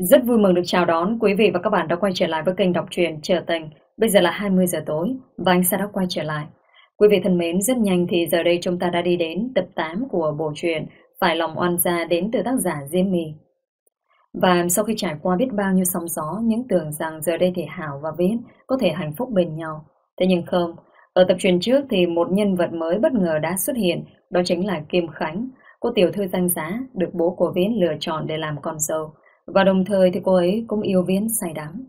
Rất vui mừng được chào đón quý vị và các bạn đã quay trở lại với kênh đọc truyện Trở Tình. Bây giờ là 20 giờ tối và anh sẽ đã quay trở lại. Quý vị thân mến, rất nhanh thì giờ đây chúng ta đã đi đến tập 8 của bộ truyện Phải lòng oan gia đến từ tác giả Diêm Mì. Và sau khi trải qua biết bao nhiêu sóng gió, những tưởng rằng giờ đây thì Hảo và Viễn có thể hạnh phúc bên nhau. Thế nhưng không, ở tập truyện trước thì một nhân vật mới bất ngờ đã xuất hiện, đó chính là Kim Khánh, cô tiểu thư danh giá được bố của Viễn lựa chọn để làm con dâu. Và đồng thời thì cô ấy cũng yêu Viễn say đắm.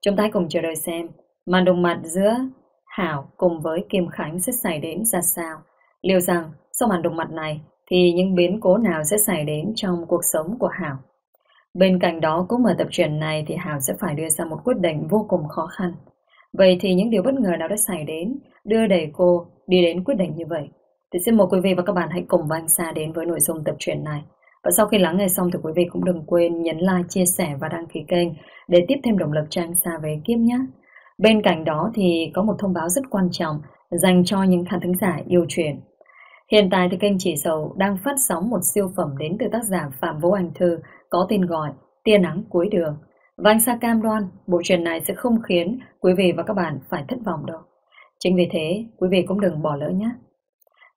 Chúng ta cùng chờ đợi xem màn đồng mặt giữa Hảo cùng với Kim Khánh sẽ xảy đến ra sao. Liệu rằng sau màn đồng mặt này thì những biến cố nào sẽ xảy đến trong cuộc sống của Hảo. Bên cạnh đó, cũng ở tập truyện này thì Hảo sẽ phải đưa ra một quyết định vô cùng khó khăn. Vậy thì những điều bất ngờ nào đã xảy đến đưa đẩy cô đi đến quyết định như vậy? Thì xin mời quý vị và các bạn hãy cùng Văn Sa đến với nội dung tập truyện này. Và sau khi lắng nghe xong thì quý vị cũng đừng quên nhấn like, chia sẻ và đăng ký kênh để tiếp thêm động lực cho anh Sa về kiếp nhé. Bên cạnh đó thì có một thông báo rất quan trọng dành cho những khán thính giả yêu truyền. Hiện tại thì kênh Chỉ Sầu đang phát sóng một siêu phẩm đến từ tác giả Phạm Vũ Anh Thư có tên gọi Tia Nắng Cuối Đường. Và anh Sa cam đoan bộ truyền này sẽ không khiến quý vị và các bạn phải thất vọng đâu. Chính vì thế, quý vị cũng đừng bỏ lỡ nhé.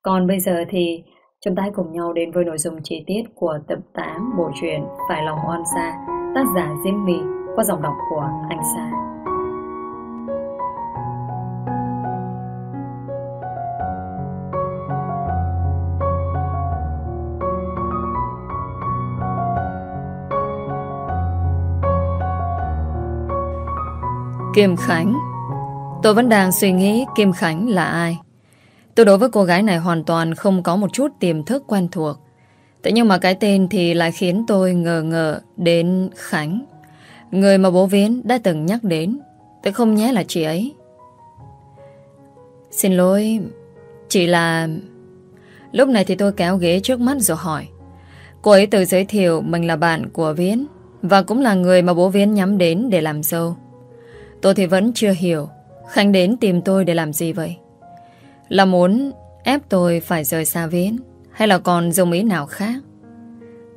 Còn bây giờ thì chúng ta hãy cùng nhau đến với nội dung chi tiết của tập 8 bộ truyện Phải lòng oan gia, tác giả Diêm My qua giọng đọc của anh Sa. Kim Khánh Tôi vẫn đang suy nghĩ Kim Khánh là ai Tôi đối với cô gái này hoàn toàn không có một chút tiềm thức quen thuộc. Thế nhưng mà cái tên thì lại khiến tôi ngờ ngờ đến Khánh. Người mà bố Viến đã từng nhắc đến. Tôi không nhé là chị ấy. Xin lỗi, Chỉ là Lúc này thì tôi kéo ghế trước mắt rồi hỏi. Cô ấy tự giới thiệu mình là bạn của Viễn Và cũng là người mà bố Viễn nhắm đến để làm dâu. Tôi thì vẫn chưa hiểu, Khánh đến tìm tôi để làm gì vậy? Là muốn ép tôi phải rời xa Viễn Hay là còn dùng ý nào khác?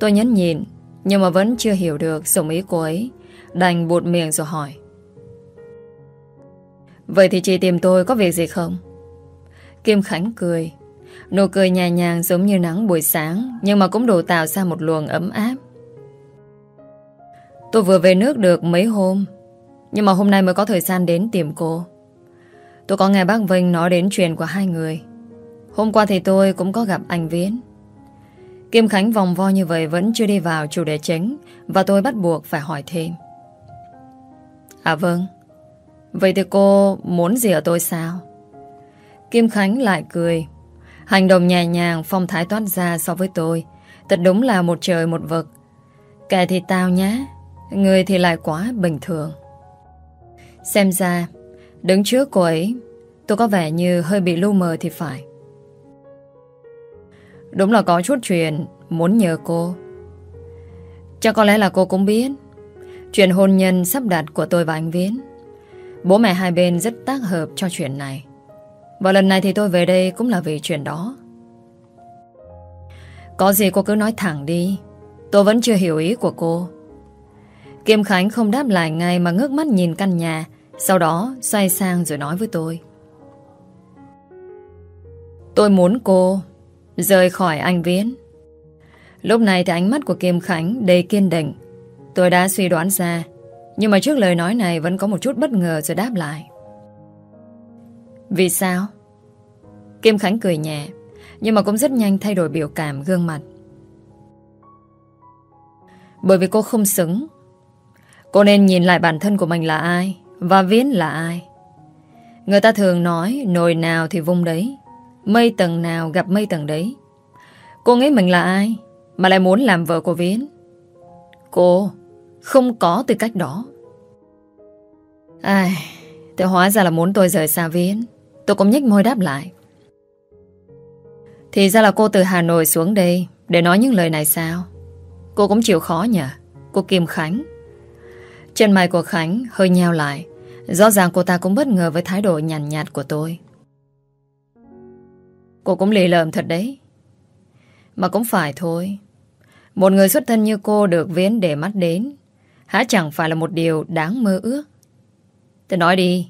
Tôi nhấn nhìn Nhưng mà vẫn chưa hiểu được dùng ý cô ấy, Đành bụt miệng rồi hỏi. Vậy thì chị tìm tôi có việc gì không? Kim Khánh cười. Nụ cười nhẹ nhàng giống như nắng buổi sáng, Nhưng mà cũng đủ tạo ra một luồng ấm áp. Tôi vừa về nước được mấy hôm, nhưng mà hôm nay mới có thời gian đến tìm cô. Tôi có nghe bác Vinh nói đến chuyện của hai người. Hôm qua thì tôi cũng có gặp anh Viễn. Kim Khánh vòng vo như vậy vẫn chưa đi vào chủ đề chính, Và tôi bắt buộc phải hỏi thêm. À vâng. Vậy thì cô muốn gì ở tôi sao? Kim Khánh lại cười. Hành động nhẹ nhàng, phong thái toát ra so với tôi. Thật đúng là một trời một vực. Kẻ thì tao nhá, Người thì lại quá bình thường. Xem ra Đứng trước cô ấy, Tôi có vẻ như hơi bị lu mờ thì phải. Đúng là có chút chuyện Muốn nhờ cô. Chắc có lẽ là cô cũng biết, Chuyện hôn nhân sắp đặt của tôi và anh Viễn. Bố mẹ hai bên rất tác hợp cho chuyện này. Và lần này thì tôi về đây cũng là vì chuyện đó. Có gì cô cứ nói thẳng đi, Tôi vẫn chưa hiểu ý của cô. Kim Khánh không đáp lại ngay mà ngước mắt nhìn căn nhà sau đó, xoay sang rồi nói với tôi. Tôi muốn cô Rời khỏi anh Viễn. Lúc này thì ánh mắt của Kim Khánh đầy kiên định. Tôi đã suy đoán ra, Nhưng mà trước lời nói này Vẫn có một chút bất ngờ rồi đáp lại. Vì sao? Kim Khánh cười nhẹ, Nhưng mà cũng rất nhanh thay đổi biểu cảm gương mặt. Bởi vì cô không xứng. Cô nên nhìn lại bản thân của mình là ai? Và Viễn là ai? Người ta thường nói, nồi nào thì vung đấy, Mây tầng nào gặp mây tầng đấy. Cô nghĩ mình là ai Mà lại muốn làm vợ của Viễn? Cô Không có tư cách đó. Ai Tôi hóa ra là muốn tôi rời xa Viễn. Tôi cũng nhếch môi đáp lại. Thì ra là cô từ Hà Nội xuống đây Để nói những lời này sao? Cô cũng chịu khó nhỉ? Cô Kim Khánh. Chân mày của Khánh hơi nheo lại. Rõ ràng cô ta cũng bất ngờ với thái độ nhàn nhạt, nhạt của tôi. Cô cũng lì lợm thật đấy. Mà cũng phải thôi. Một người xuất thân như cô được viễn để mắt đến Há chẳng phải là một điều đáng mơ ước. Tôi nói đi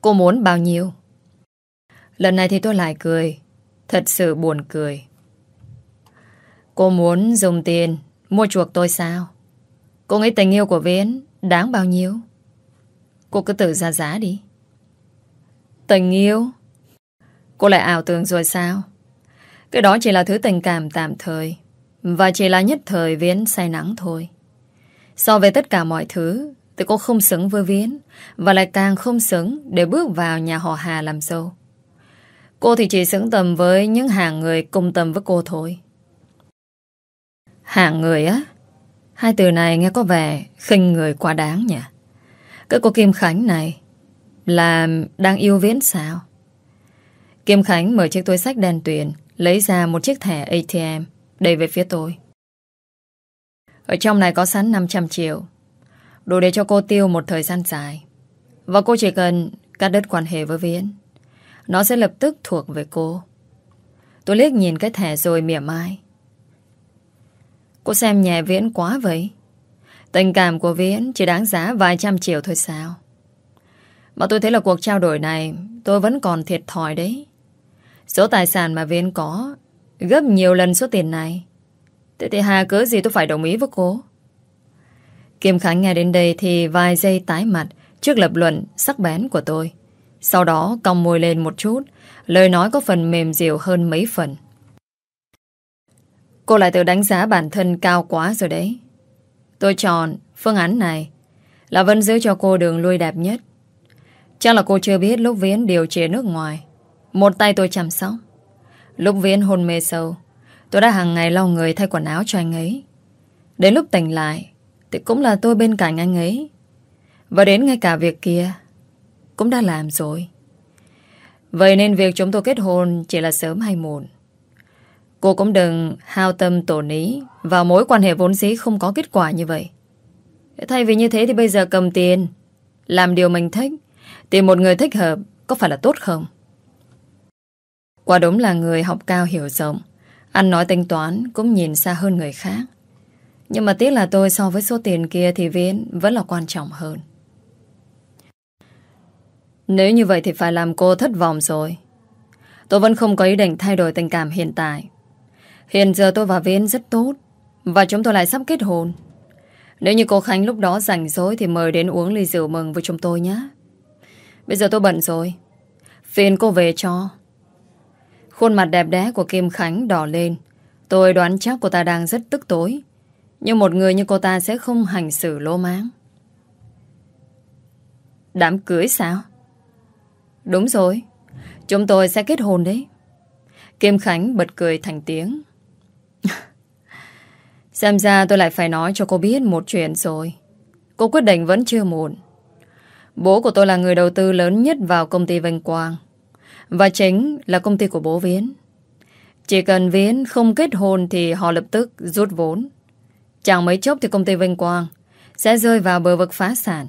Cô muốn bao nhiêu? Lần này thì tôi lại cười Thật sự buồn cười. Cô muốn dùng tiền Mua chuộc tôi sao? Cô nghĩ tình yêu của Viễn Đáng bao nhiêu? Cô cứ tự ra giá đi. Tình yêu? Cô lại ảo tưởng rồi sao? Cái đó chỉ là thứ tình cảm tạm thời, Và chỉ là nhất thời Viễn say nắng thôi. So với tất cả mọi thứ, Thì cô không xứng với Viễn, Và lại càng không xứng Để bước vào nhà họ Hà làm dâu. Cô thì chỉ xứng tầm với những hàng người cùng tầm với cô thôi. Hàng người á? Hai từ này nghe có vẻ khinh người quá đáng nhỉ? Cái cô Kim Khánh này là đang yêu Viễn sao? Kim Khánh mở chiếc túi sách đen tuyền, lấy ra một chiếc thẻ ATM đầy về phía tôi. Ở trong này có sẵn 500 triệu, đủ để cho cô tiêu một thời gian dài. Và cô chỉ cần cắt đứt quan hệ với Viễn. Nó sẽ lập tức thuộc về cô. Tôi liếc nhìn cái thẻ rồi mỉa mai. Cô xem nhẹ Viễn quá vậy. Tình cảm của Viễn chỉ đáng giá vài trăm triệu thôi sao. Mà tôi thấy là cuộc trao đổi này tôi vẫn còn thiệt thòi đấy. Số tài sản mà Viễn có gấp nhiều lần số tiền này. Thế thì hà cớ gì tôi phải đồng ý với cô? Kim Khánh nghe đến đây thì vài giây tái mặt trước lập luận sắc bén của tôi. Sau đó cong môi lên một chút, Lời nói có phần mềm dịu hơn mấy phần Cô lại tự đánh giá bản thân cao quá rồi đấy. Tôi chọn phương án này Là vẫn giữ cho cô đường lui đẹp nhất. Chắc là cô chưa biết lúc Viễn điều chế nước ngoài. Một tay tôi chăm sóc. Lúc Viễn hôn mê sâu. Tôi đã hàng ngày lau người thay quần áo cho anh ấy. Đến lúc tỉnh lại, Thì cũng là tôi bên cạnh anh ấy. Và đến ngay cả việc kia, cũng đã làm rồi. Vậy nên việc chúng tôi kết hôn chỉ là sớm hay muộn. Cô cũng đừng hao tâm tổn ý vào mối quan hệ vốn dĩ không có kết quả như vậy. Thay vì như thế thì bây giờ cầm tiền, làm điều mình thích, tìm một người thích hợp có phải là tốt không? Quả đúng là người học cao hiểu rộng, ăn nói tính toán cũng nhìn xa hơn người khác. Nhưng mà tiếc là tôi so với số tiền kia thì Viên vẫn là quan trọng hơn. Nếu như vậy thì phải làm cô thất vọng rồi. Tôi vẫn không có ý định thay đổi tình cảm hiện tại. Hiện giờ tôi và Viên rất tốt, và chúng tôi lại sắp kết hôn. Nếu như cô Khánh lúc đó rảnh rỗi thì mời đến uống ly rượu mừng với chúng tôi nhé. Bây giờ tôi bận rồi. Phiền cô về cho. Khuôn mặt đẹp đẽ của Kim Khánh đỏ lên. Tôi đoán chắc cô ta đang rất tức tối. Nhưng một người như cô ta sẽ không hành xử lô máng. Đám cưới sao? Đúng rồi Chúng tôi sẽ kết hôn đấy Kim Khánh bật cười thành tiếng Xem ra tôi lại phải nói cho cô biết một chuyện rồi. Cô quyết định vẫn chưa muộn. Bố của tôi là người đầu tư lớn nhất vào công ty Vinh Quang. Và chính là công ty của bố Viễn. Chỉ cần Viễn không kết hôn thì họ lập tức rút vốn. Chẳng mấy chốc thì công ty Vinh Quang Sẽ rơi vào bờ vực phá sản.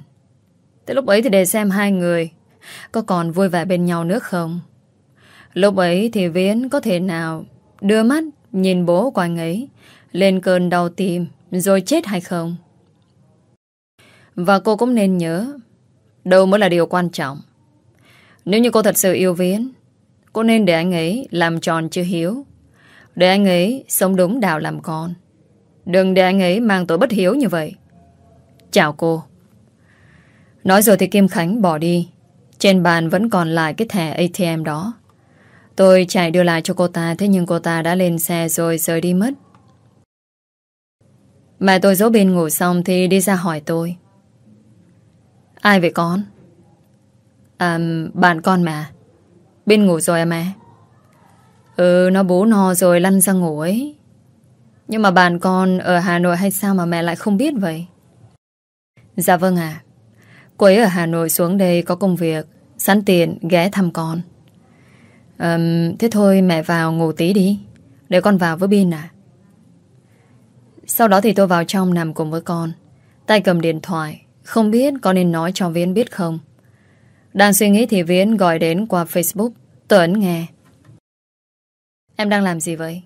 Tới lúc ấy thì để xem hai người có còn vui vẻ bên nhau nữa không? Lúc ấy thì Viễn có thể nào đưa mắt nhìn bố của anh ấy lên cơn đau tim rồi chết hay không? Và cô cũng nên nhớ, đâu mới là điều quan trọng. Nếu như cô thật sự yêu Viễn, cô nên để anh ấy làm tròn chưa hiếu để anh ấy sống đúng đạo làm con. Đừng để anh ấy mang tội bất hiếu như vậy. Chào cô. Nói rồi thì Kim Khánh bỏ đi trên bàn vẫn còn lại cái thẻ ATM đó. Tôi chạy đưa lại cho cô ta, Thế nhưng cô ta đã lên xe rồi rời đi mất Mẹ tôi dỗ bên ngủ xong Thì đi ra hỏi tôi. Ai vậy con? À, bạn con mà. Bên ngủ rồi à mẹ? Ừ, nó bố no rồi lăn ra ngủ ấy. Nhưng mà bạn con ở Hà Nội hay sao mà mẹ lại không biết vậy? Dạ vâng ạ. Cô ấy ở Hà Nội xuống đây có công việc Sẵn tiện ghé thăm con. Um, Thế thôi mẹ vào ngủ tí đi. Để con vào với Bin à sau đó thì tôi vào trong nằm cùng với con. Tay cầm điện thoại, Không biết con nên nói cho Viễn biết không. Đang suy nghĩ thì Viễn gọi đến qua Facebook Tôi ấn nghe. Em đang làm gì vậy?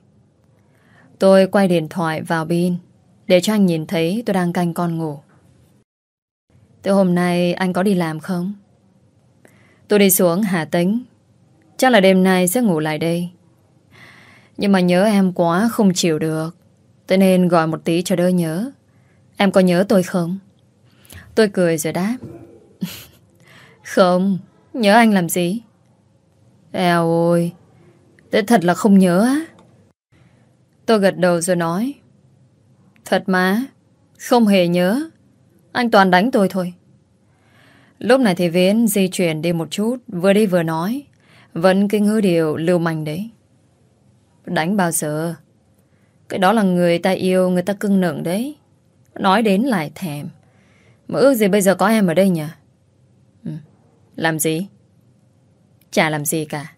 Tôi quay điện thoại vào pin, Để cho anh nhìn thấy tôi đang canh con ngủ. Từ hôm nay anh có đi làm không? Tôi đi xuống Hà Tĩnh. Chắc là đêm nay sẽ ngủ lại đây. Nhưng mà nhớ em quá không chịu được. Tôi nên gọi một tí cho đỡ nhớ. Em có nhớ tôi không? Tôi cười rồi đáp. Không, Nhớ anh làm gì? Eo ôi, Thế thật là không nhớ á. Tôi gật đầu rồi nói. Thật mà, Không hề nhớ. Anh toàn đánh tôi thôi. Lúc này thì Viễn di chuyển đi một chút, Vừa đi vừa nói. Vẫn cái ngữ điệu lưu manh đấy. Đánh bao giờ? Cái đó là người ta yêu, Người ta cưng nựng đấy. Nói đến lại thèm. Mà ước gì bây giờ có em ở đây nhỉ ừ. Làm gì? Chả làm gì cả.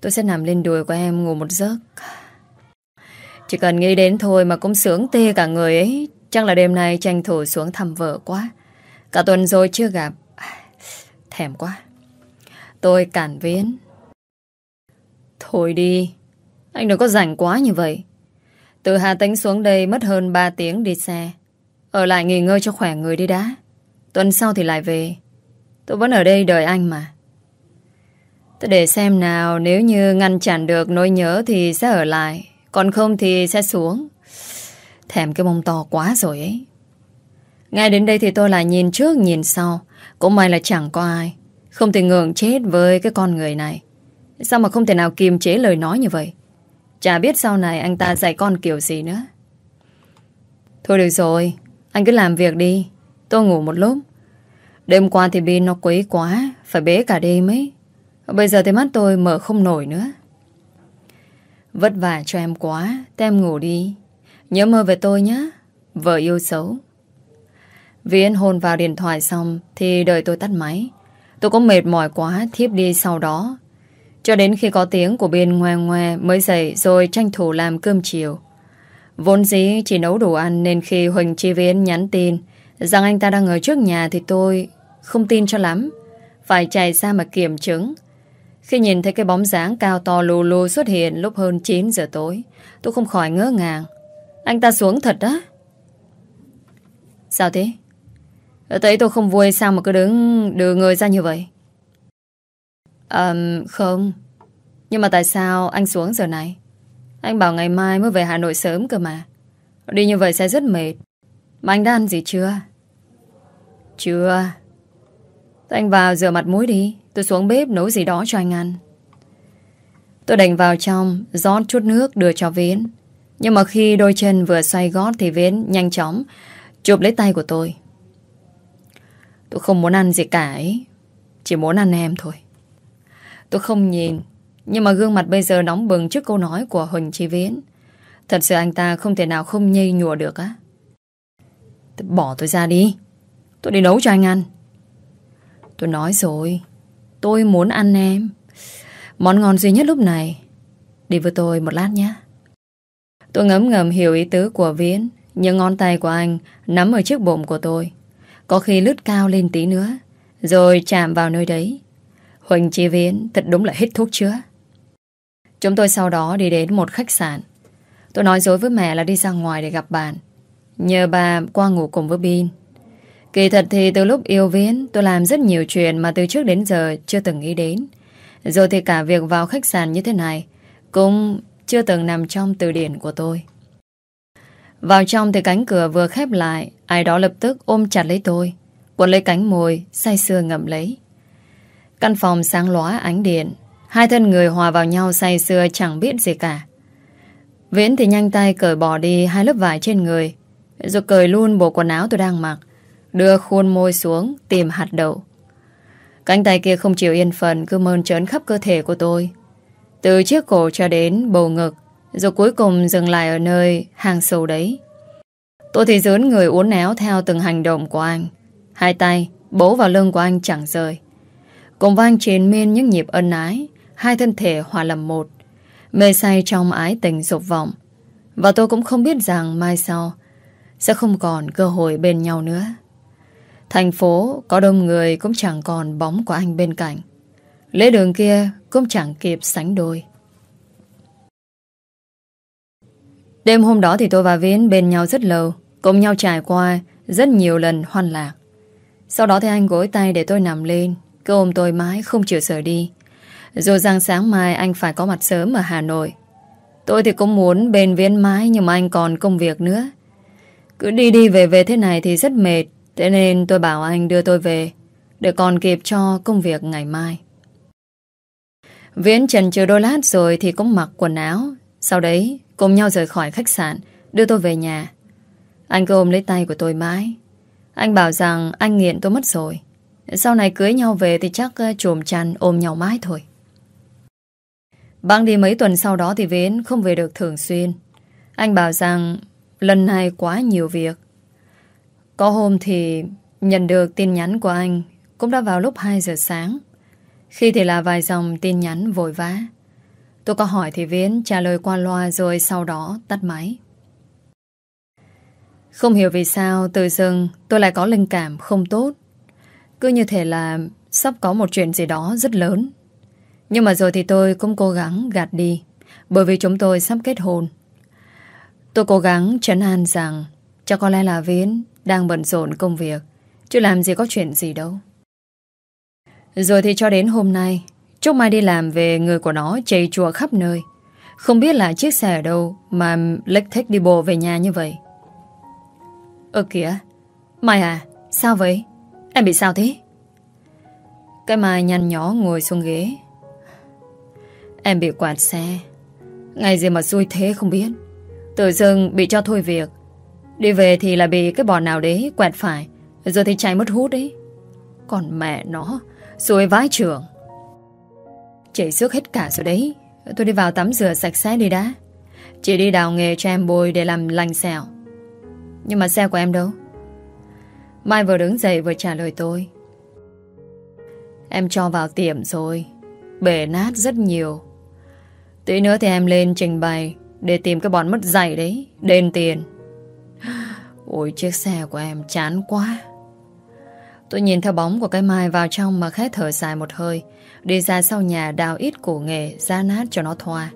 Tôi sẽ nằm lên đùi của em ngủ một giấc. Chỉ cần nghĩ đến thôi Mà cũng sướng tê cả người ấy. Chắc là đêm nay tranh thủ xuống thăm vợ quá. Cả tuần rồi chưa gặp. Thèm quá. Tôi cản viến. Thôi đi. Anh đừng có rảnh quá như vậy. Từ Hà Tĩnh xuống đây mất hơn 3 tiếng đi xe. Ở lại nghỉ ngơi cho khỏe người đi đã. Tuần sau thì lại về. Tôi vẫn ở đây đợi anh mà. Tôi để xem nào, Nếu như ngăn chặn được nỗi nhớ Thì sẽ ở lại, Còn không thì sẽ xuống. Thèm cái mông to quá rồi ấy. Ngay đến đây thì tôi lại nhìn trước, nhìn sau. Cũng may là chẳng có ai. Không thể ngượng chết với cái con người này. Sao mà không thể nào kiềm chế lời nói như vậy? Chả biết sau này anh ta dạy con kiểu gì nữa. Thôi được rồi, Anh cứ làm việc đi. Tôi ngủ một lúc. Đêm qua thì pin nó quấy quá, Phải bế cả đêm ấy. Bây giờ thì mắt tôi mở không nổi nữa. Vất vả cho em quá Tem em ngủ đi. Nhớ mơ về tôi nhé, Vợ yêu xấu. Viễn hôn vào điện thoại xong Thì đợi tôi tắt máy. Tôi có mệt mỏi quá, thiếp đi sau đó. Cho đến khi có tiếng của bên ngoe ngoe Mới dậy rồi tranh thủ làm cơm chiều Vốn dĩ chỉ nấu đồ ăn Nên khi Huỳnh Chi Viễn nhắn tin Rằng anh ta đang ở trước nhà Thì tôi không tin cho lắm, Phải chạy ra mà kiểm chứng Khi nhìn thấy cái bóng dáng cao to lù lù xuất hiện lúc hơn 9 giờ tối, Tôi không khỏi ngỡ ngàng Anh ta xuống thật đó Sao thế? Thấy tôi không vui sao mà cứ đứng, đưa người ra như vậy? À, không. Nhưng mà tại sao anh xuống giờ này? Anh bảo ngày mai mới về Hà Nội sớm cơ mà. Đi như vậy sẽ rất mệt. Mà anh đã ăn gì chưa? Chưa. Thế anh vào rửa mặt mũi đi. Tôi xuống bếp nấu gì đó cho anh ăn. Tôi đành vào trong, rót chút nước đưa cho Viễn. Nhưng mà khi đôi chân vừa xoay gót thì Viễn nhanh chóng chụp lấy tay của tôi. Tôi không muốn ăn gì cả ấy Chỉ muốn ăn em thôi Tôi không nhìn, Nhưng mà gương mặt bây giờ nóng bừng trước câu nói của Huỳnh Chi Viễn. Thật sự anh ta không thể nào không nhây nhùa được á. Tôi Bỏ tôi ra đi. Tôi đi nấu cho anh ăn. Tôi nói rồi, Tôi muốn ăn em. Món ngon duy nhất lúc này, Đi với tôi một lát nhé. Tôi ngấm ngầm hiểu ý tứ của Viễn những ngón tay của anh Nắm ở chiếc bụng của tôi. Có khi lướt cao lên tí nữa, Rồi chạm vào nơi đấy. Huỳnh Chí Viễn, thật đúng là hết thuốc chứa. Chúng tôi sau đó đi đến một khách sạn. Tôi nói dối với mẹ là đi ra ngoài để gặp bạn. Nhờ bà qua ngủ cùng với Bin. Kỳ thật thì từ lúc yêu Viễn, Tôi làm rất nhiều chuyện mà từ trước đến giờ Chưa từng nghĩ đến. Rồi thì cả việc vào khách sạn như thế này Cũng chưa từng nằm trong từ điển của tôi. Vào trong thì cánh cửa vừa khép lại, Ai đó lập tức ôm chặt lấy tôi. Quấn lấy cánh môi, Say sưa ngậm lấy. Căn phòng sáng lóa, ánh điện. Hai thân người hòa vào nhau say sưa chẳng biết gì cả. Viễn thì nhanh tay cởi bỏ đi Hai lớp vải trên người, Rồi cởi luôn bộ quần áo tôi đang mặc, Đưa khuôn môi xuống, Tìm hạt đậu. Cánh tay kia không chịu yên phần Cứ mơn trớn khắp cơ thể của tôi. Từ chiếc cổ cho đến bầu ngực, rồi cuối cùng dừng lại ở nơi hàng sầu đấy. Tôi thì dướn người uốn éo theo từng hành động của anh. Hai tay bố vào lưng của anh chẳng rời. Cùng vang trên miên những nhịp ân ái, Hai thân thể hòa làm một. Mê say trong ái tình dục vọng. Và tôi cũng không biết rằng mai sau Sẽ không còn cơ hội bên nhau nữa. Thành phố có đông người cũng chẳng còn bóng của anh bên cạnh. Lễ đường kia cũng chẳng kịp sánh đôi. Đêm hôm đó thì tôi và Viễn bên nhau rất lâu, Cùng nhau trải qua rất nhiều lần hoan lạc. Sau đó thì anh gối tay để tôi nằm lên. Cứ ôm tôi mãi, không chịu rời đi. Rồi rằng sáng mai anh phải có mặt sớm ở Hà Nội, Tôi thì cũng muốn bên viên mái Nhưng mà anh còn công việc nữa. Cứ đi đi về về thế này thì rất mệt, Thế nên tôi bảo anh đưa tôi về, Để còn kịp cho công việc ngày mai. Viễn trần chờ đôi lát rồi Thì cũng mặc quần áo. Sau đấy, cùng nhau rời khỏi khách sạn, Đưa tôi về nhà. Anh cứ ôm lấy tay của tôi mãi. Anh bảo rằng anh nghiện tôi mất rồi. Sau này cưới nhau về Thì chắc ờ, chồm chăn ôm nhau mãi thôi Băng đi mấy tuần sau đó thì Vến không về được thường xuyên. Anh bảo rằng lần này quá nhiều việc. Có hôm thì nhận được tin nhắn của anh cũng đã vào lúc 2 giờ sáng. Khi thì là vài dòng tin nhắn vội vã. Tôi có hỏi thì Viễn trả lời qua loa rồi sau đó tắt máy. Không hiểu vì sao từ dưng tôi lại có linh cảm không tốt. Cứ như thể là sắp có một chuyện gì đó rất lớn. Nhưng mà rồi thì tôi cũng cố gắng gạt đi, Bởi vì chúng tôi sắp kết hôn. Tôi cố gắng trấn an rằng Cho có lẽ là Viễn Đang bận rộn công việc, Chứ làm gì có chuyện gì đâu. Rồi thì cho đến hôm nay Trúc Mai đi làm về người của nó chảy chùa khắp nơi. Không biết là chiếc xe ở đâu Mà lếch thích đi bộ về nhà như vậy. Ơ kìa, Mai à Sao vậy? Em bị sao thế? Cái Mai nhăn nhó ngồi xuống ghế. Em bị quạt xe. Ngày gì mà xui thế không biết. Tự dưng bị cho thôi việc. Đi về thì là bị cái bọn nào đấy quẹt phải. Rồi thì chạy mất hút đấy. Còn mẹ nó, Xui vái trưởng Chảy xước hết cả rồi đấy. Tôi đi vào tắm rửa sạch sẽ đi đã. Chị đi đào nghề cho em bôi để làm lành sẹo. Nhưng mà xe của em đâu? Mai vừa đứng dậy vừa trả lời tôi. Em cho vào tiệm rồi, Bể nát rất nhiều. Tí nữa thì em lên trình bày Để tìm cái bọn mất giày đấy, Đền tiền. Ôi, chiếc xe của em chán quá. Tôi nhìn theo bóng của cái mai vào trong mà khét thở dài một hơi, Đi ra sau nhà đào ít củ nghề, Ra nát cho nó thoa.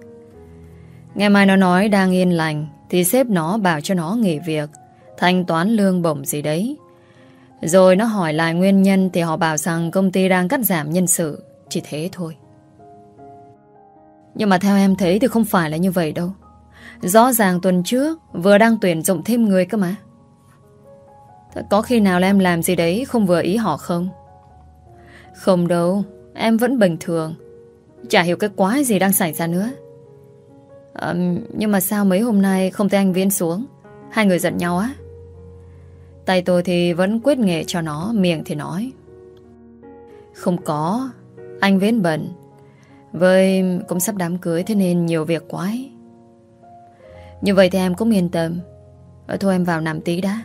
Ngày mai nó nói đang yên lành, Thì sếp nó bảo cho nó nghỉ việc, Thanh toán lương bổng gì đấy. Rồi nó hỏi lại nguyên nhân Thì họ bảo rằng công ty đang cắt giảm nhân sự. Chỉ thế thôi. Nhưng mà theo em thấy thì không phải là như vậy đâu. Rõ ràng tuần trước Vừa đang tuyển dụng thêm người cơ mà. Có khi nào là em làm gì đấy Không vừa ý họ không? Không đâu Em vẫn bình thường. Chả hiểu cái quái gì đang xảy ra nữa. À, Nhưng mà sao mấy hôm nay Không thấy anh Viên xuống? Hai người giận nhau á. Tay tôi thì vẫn quyết nghệ cho nó, Miệng thì nói. Không có, Anh vến bận với cũng sắp đám cưới Thế nên nhiều việc quá ấy. Như vậy thì em cũng yên tâm. Ờ, thôi em vào nằm tí đã.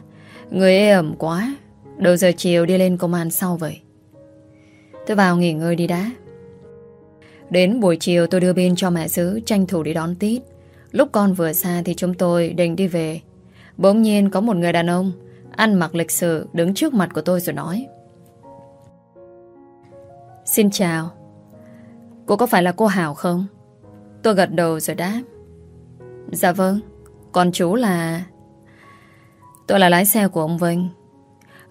Người ê ẩm quá. Đầu giờ chiều đi lên công an sau vậy. Tôi vào nghỉ ngơi đi đã. Đến buổi chiều tôi đưa bên cho mẹ xứ Tranh thủ đi đón tít. Lúc con vừa xa thì chúng tôi định đi về. Bỗng nhiên có một người đàn ông Ăn mặc lịch sự, đứng trước mặt của tôi rồi nói. Xin chào. Cô có phải là cô Hảo không? Tôi gật đầu rồi đáp. Dạ vâng Còn chú là Tôi là lái xe của ông Vinh.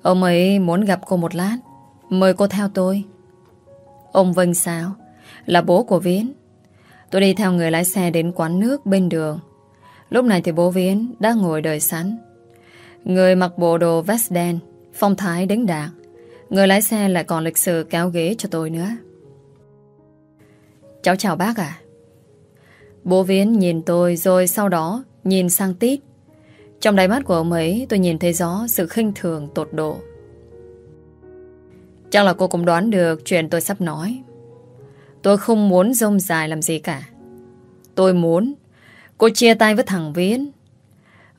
Ông ấy muốn gặp cô một lát, Mời cô theo tôi. Ông Vinh sao? Là bố của Viễn. Tôi đi theo người lái xe đến quán nước bên đường. Lúc này thì bố Viễn đang ngồi đợi sẵn. Người mặc bộ đồ vest đen, Phong thái đánh đạc Người lái xe lại còn lịch sự kéo ghế cho tôi nữa. Cháu chào bác à Bố Viễn nhìn tôi rồi sau đó nhìn sang Tít. Trong đáy mắt của ông ấy, tôi nhìn thấy rõ sự khinh thường, tột độ. Chắc là cô cũng đoán được chuyện tôi sắp nói. Tôi không muốn rông dài làm gì cả. Tôi muốn Cô chia tay với thằng Viễn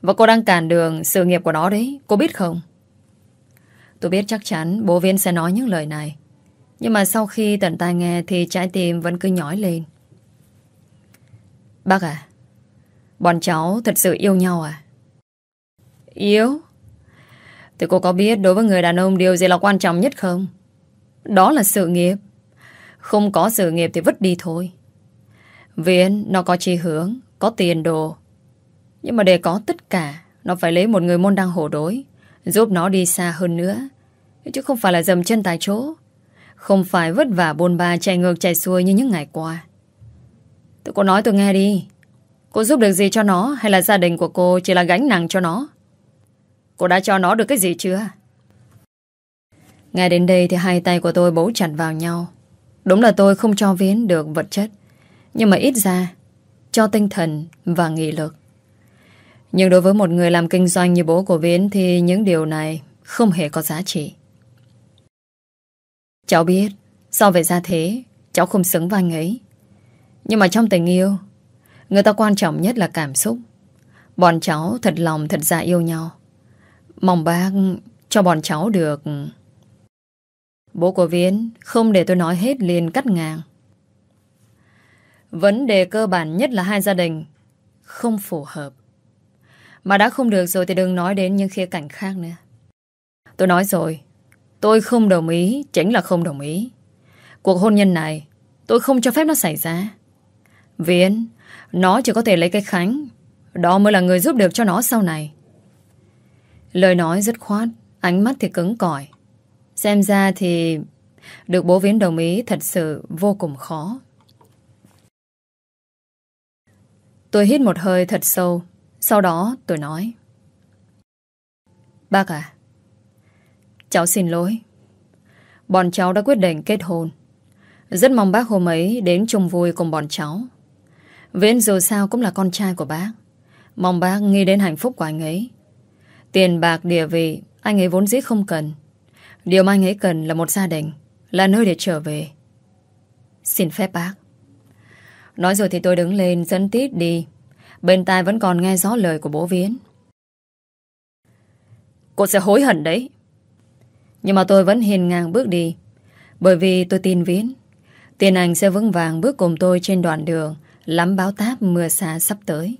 và cô đang cản đường sự nghiệp của nó đấy, Cô biết không? Tôi biết chắc chắn bố Viên sẽ nói những lời này. Nhưng mà sau khi tận tai nghe Thì trái tim vẫn cứ nhói lên. Bác à Bọn cháu thật sự yêu nhau à? Yêu? Thì cô có biết đối với người đàn ông Điều gì là quan trọng nhất không? Đó là sự nghiệp. Không có sự nghiệp thì vứt đi thôi. Viên, nó có chi hướng, Có tiền đồ nhưng mà để có tất cả, Nó phải lấy một người môn đăng hổ đối, Giúp nó đi xa hơn nữa. Chứ không phải là dầm chân tại chỗ. Không phải vất vả bôn ba chạy ngược chạy xuôi như những ngày qua. Tôi có nói tôi nghe đi. Cô giúp được gì cho nó Hay là gia đình của cô chỉ là gánh nặng cho nó? Cô đã cho nó được cái gì chưa? Ngay đến đây thì hai tay của tôi bấu chặt vào nhau. Đúng là tôi không cho Viến được vật chất, Nhưng mà ít ra, Cho tinh thần và nghị lực. Nhưng đối với một người làm kinh doanh như bố của Viễn Thì những điều này không hề có giá trị. Cháu biết So về gia thế, Cháu không xứng với anh ấy. Nhưng mà trong tình yêu, Người ta quan trọng nhất là cảm xúc. Bọn cháu thật lòng, thật dạ yêu nhau. Mong bác cho bọn cháu được. Bố của Viễn không để tôi nói hết liền cắt ngang. Vấn đề cơ bản nhất là hai gia đình không phù hợp. Mà đã không được rồi thì đừng nói đến những khía cạnh khác nữa. Tôi nói rồi, tôi không đồng ý, chính là không đồng ý. Cuộc hôn nhân này, tôi không cho phép nó xảy ra. Viễn, nó chỉ có thể lấy cái Khánh. Đó mới là người giúp được cho nó sau này. Lời nói rất khoát, ánh mắt thì cứng cỏi. Xem ra thì được bố Viễn đồng ý thật sự vô cùng khó. Tôi hít một hơi thật sâu. Sau đó tôi nói. Bác à, cháu xin lỗi. Bọn cháu đã quyết định kết hôn. Rất mong bác hôm ấy đến chung vui cùng bọn cháu. Viễn dù sao cũng là con trai của bác. Mong bác nghĩ đến hạnh phúc của anh ấy. Tiền bạc địa vị anh ấy vốn dĩ không cần. Điều mà anh ấy cần là một gia đình Là nơi để trở về Xin phép bác Nói rồi thì tôi đứng lên dẫn tít đi Bên tai vẫn còn nghe rõ lời của bố Viễn. Cô sẽ hối hận đấy. Nhưng mà tôi vẫn hiền ngang bước đi. Bởi vì tôi tin Viễn. Tiền anh sẽ vững vàng bước cùng tôi trên đoạn đường, Lắm báo táp mưa xa sắp tới.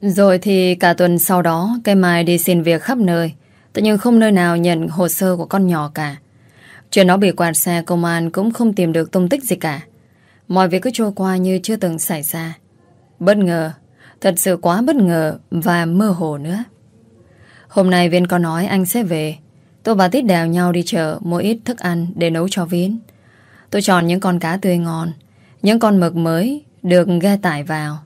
Rồi thì cả tuần sau đó Cây Mai đi xin việc khắp nơi, tự nhiên không nơi nào nhận hồ sơ của con nhỏ cả. Chuyện nó bị quạt xe, công an Cũng không tìm được tung tích gì cả. Mọi việc cứ trôi qua như chưa từng xảy ra. Bất ngờ Thật sự quá bất ngờ Và mơ hồ nữa Hôm nay Viên có nói anh sẽ về Tôi và Tít đèo nhau đi chợ Mua ít thức ăn để nấu cho Viên Tôi chọn những con cá tươi ngon Những con mực mới Được ghe tải vào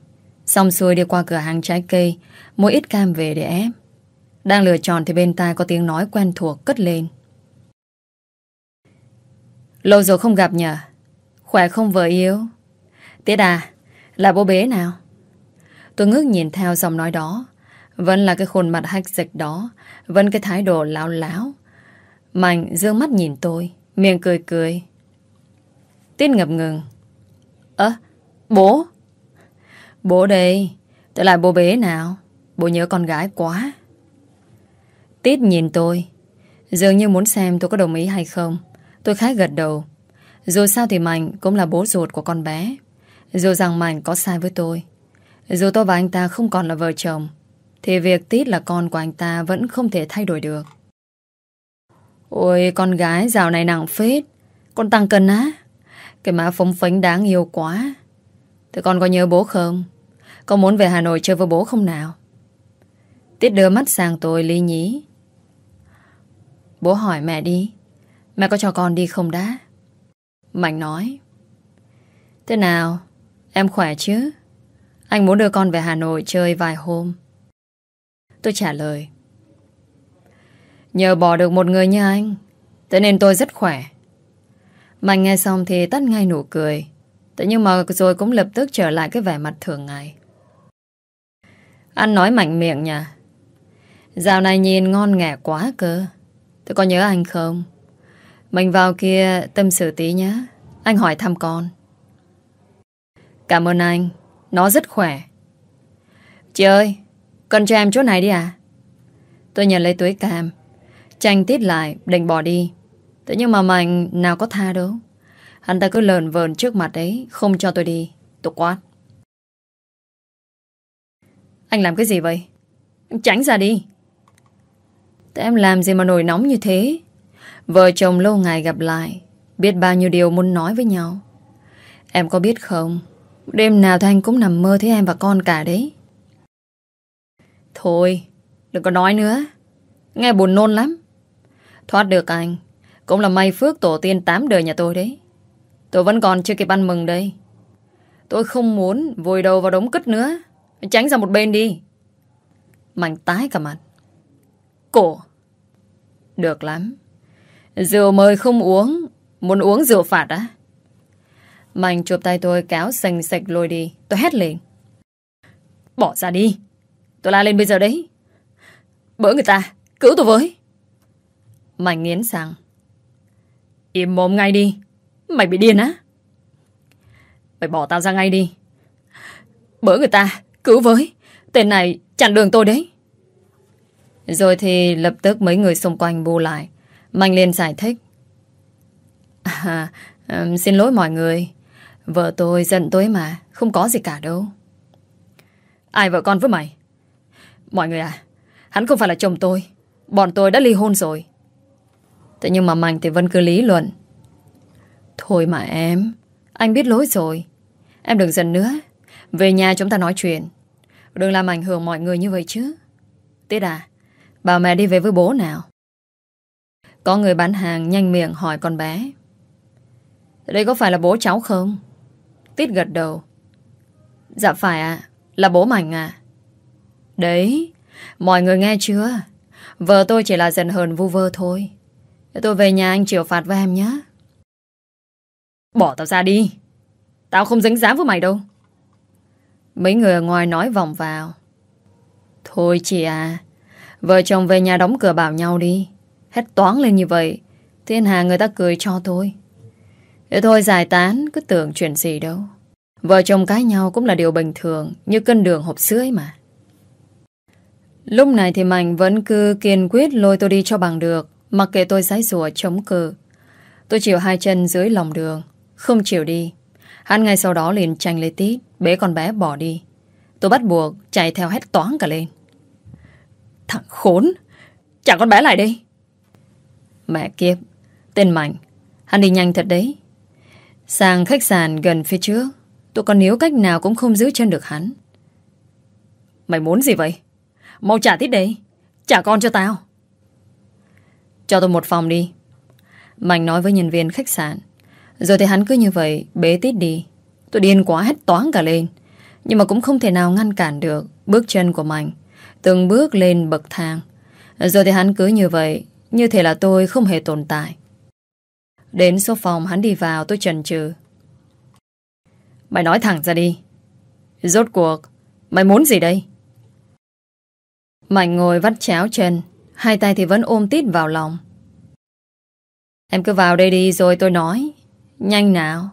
Xong xuôi đi qua cửa hàng trái cây Mua ít cam về để ép đang lựa chọn thì bên tai có tiếng nói quen thuộc cất lên. Lâu rồi không gặp nhờ. Khỏe không vợ yêu? Tiết à, là bố bế nào? Tôi ngước nhìn theo giọng nói đó. Vẫn là cái khuôn mặt hách dịch đó. Vẫn cái thái độ láo láo. Mạnh dương mắt nhìn tôi. Miệng cười cười. Tiết ngập ngừng. Ơ, bố? Bố đây. Tôi lại bố bế nào? Bố nhớ con gái quá. Tiết nhìn tôi Dường như muốn xem tôi có đồng ý hay không Tôi khá gật đầu Dù sao thì Mạnh cũng là bố ruột của con bé Dù rằng Mạnh có sai với tôi dù tôi và anh ta không còn là vợ chồng, Thì việc Tít là con của anh ta Vẫn không thể thay đổi được. Ôi, con gái dạo này nặng phết. Con tăng cân á. Cái má phóng phánh đáng yêu quá. Thế con có nhớ bố không? Có muốn về Hà Nội chơi với bố không nào? Tít đưa mắt sang tôi ly nhí. Bố hỏi mẹ đi. Mẹ có cho con đi không đã? Mạnh nói. Thế nào? Em khỏe chứ? Anh muốn đưa con về Hà Nội chơi vài hôm Tôi trả lời Nhờ bỏ được một người như anh, Thế nên tôi rất khỏe Mạnh nghe xong thì tắt ngay nụ cười Thế nhưng mà rồi cũng lập tức trở lại cái vẻ mặt thường ngày Anh nói mạnh miệng nha Dạo này nhìn ngon nghẻ quá cơ Tôi có nhớ anh không? Mình vào kia tâm sự tí nhé. Anh hỏi thăm con. Cảm ơn anh. Nó rất khỏe. Chị ơi, cần cho em chỗ này đi à? Tôi nhận lấy túi cam. Tranh tít lại, định bỏ đi. Thế nhưng mà Mạnh nào có tha đâu. Hắn ta cứ lờn vờn trước mặt ấy, không cho tôi đi. Tôi quát. Anh làm cái gì vậy? Tránh ra đi. Thế em làm gì mà nổi nóng như thế Vợ chồng lâu ngày gặp lại Biết bao nhiêu điều muốn nói với nhau Em có biết không Đêm nào thì anh cũng nằm mơ thấy em và con cả đấy. Thôi, Đừng có nói nữa. Nghe buồn nôn lắm. Thoát được anh, Cũng là may phước tổ tiên tám đời nhà tôi đấy. Tôi vẫn còn chưa kịp ăn mừng đây. Tôi không muốn vùi đầu vào đống cất nữa. Tránh ra một bên đi. Mạnh tái cả mặt. Cổ. Được lắm. Rượu mời không uống, Muốn uống rượu phạt á. Mạnh chụp tay tôi kéo sành sạch lôi đi. Tôi hét lên. Bỏ ra đi. Tôi la lên bây giờ đấy. Bỡ người ta. Cứu tôi với. Mạnh nghiến sang Im mồm ngay đi. Mày bị điên á. Mày bỏ tao ra ngay đi. Bỡ người ta. Cứu với. Tên này chặn đường tôi đấy. Rồi thì lập tức mấy người xung quanh bu lại. Mạnh liền giải thích. À um, Xin lỗi mọi người. Vợ tôi giận tôi mà, Không có gì cả đâu. Ai vợ con với mày? Mọi người à Hắn không phải là chồng tôi, Bọn tôi đã ly hôn rồi. Thế nhưng mà Mạnh thì vẫn cứ lý luận. Thôi mà em, Anh biết lỗi rồi. Em đừng giận nữa. Về nhà chúng ta nói chuyện. Đừng làm ảnh hưởng mọi người như vậy chứ. Tiết à Bảo mẹ đi về với bố nào? Có người bán hàng nhanh miệng hỏi con bé. Đây có phải là bố cháu không? Tiết gật đầu. Dạ phải ạ, Là bố Mạnh à Đấy, Mọi người nghe chưa? Vợ tôi chỉ là giận hờn vu vơ thôi. Tôi về nhà anh chịu phạt với em nhé. Bỏ tao ra đi. Tao không dính dáng với mày đâu. Mấy người ở ngoài nói vòng vào. Thôi chị à Vợ chồng về nhà đóng cửa bảo nhau đi. Hết toán lên như vậy, Thiên hà người ta cười cho tôi. Thôi giải tán, Cứ tưởng chuyện gì đâu. Vợ chồng cãi nhau cũng là điều bình thường, Như cân đường hộp sữa mà. Lúc này thì Mạnh vẫn cứ kiên quyết lôi tôi đi cho bằng được, Mặc kệ tôi giấy rùa chống cự. Tôi chịu hai chân dưới lòng đường, Không chịu đi. Hắn ngay sau đó liền tranh lấy tít, Bế con bé bỏ đi. Tôi bắt buộc chạy theo hết toán cả lên. Thằng khốn, Trả con bé lại đi. Mẹ kiếp, Tên Mạnh, Hắn đi nhanh thật đấy. Sang khách sạn gần phía trước, Tôi còn nếu cách nào cũng không giữ chân được hắn. Mày muốn gì vậy? Mau trả tít đây, Trả con cho tao. Cho tôi một phòng đi. Mạnh nói với nhân viên khách sạn. Rồi thì hắn cứ như vậy, bế tít đi. Tôi điên quá hết toán cả lên. Nhưng mà cũng không thể nào ngăn cản được Bước chân của Mạnh Từng bước lên bậc thang. Rồi thì hắn cứ như vậy, Như thể là tôi không hề tồn tại. Đến số phòng hắn đi vào tôi chần chừ. Mày nói thẳng ra đi. Rốt cuộc, Mày muốn gì đây? Mạnh ngồi vắt cháo chân, Hai tay thì vẫn ôm tít vào lòng. Em cứ vào đây đi rồi tôi nói. Nhanh nào.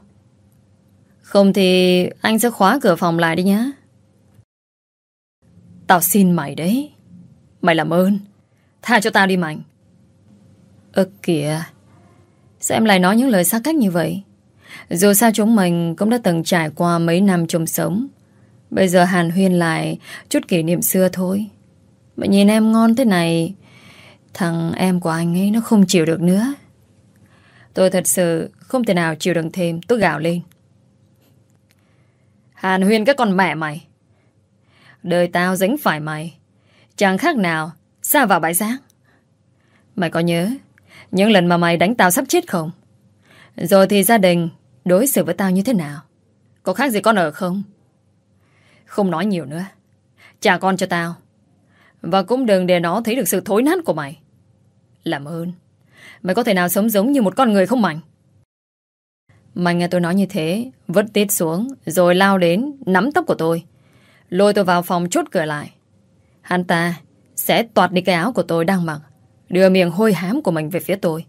Không thì anh sẽ khóa cửa phòng lại đi nhá. Tao xin mày đấy. Mày làm ơn. Tha cho tao đi Mạnh Ơ kìa. Sao em lại nói những lời xa cách như vậy? Dù sao chúng mình cũng đã từng trải qua mấy năm chung sống. Bây giờ hàn huyên lại Chút kỷ niệm xưa thôi. Mà nhìn em ngon thế này, Thằng em của anh ấy nó không chịu được nữa. Tôi thật sự không thể nào chịu đựng thêm Tôi gào lên. Hàn huyên cái con mẹ mày. Đời tao dính phải mày. Chẳng khác nào Xa vào bãi rác. Mày có nhớ những lần mà mày đánh tao sắp chết không? Rồi thì gia đình Đối xử với tao như thế nào? Có khác gì con ở không? Không nói nhiều nữa. Trả con cho tao. Và cũng đừng để nó thấy được sự thối nát của mày. Làm ơn. Mày có thể nào sống giống như một con người không Mạnh Mạnh nghe tôi nói như thế, Vứt tít xuống, Rồi lao đến, nắm tóc của tôi. Lôi tôi vào phòng chốt cửa lại. Hắn ta sẽ toạt đi cái áo của tôi đang mặc. Đưa miệng hôi hám của mình về phía tôi.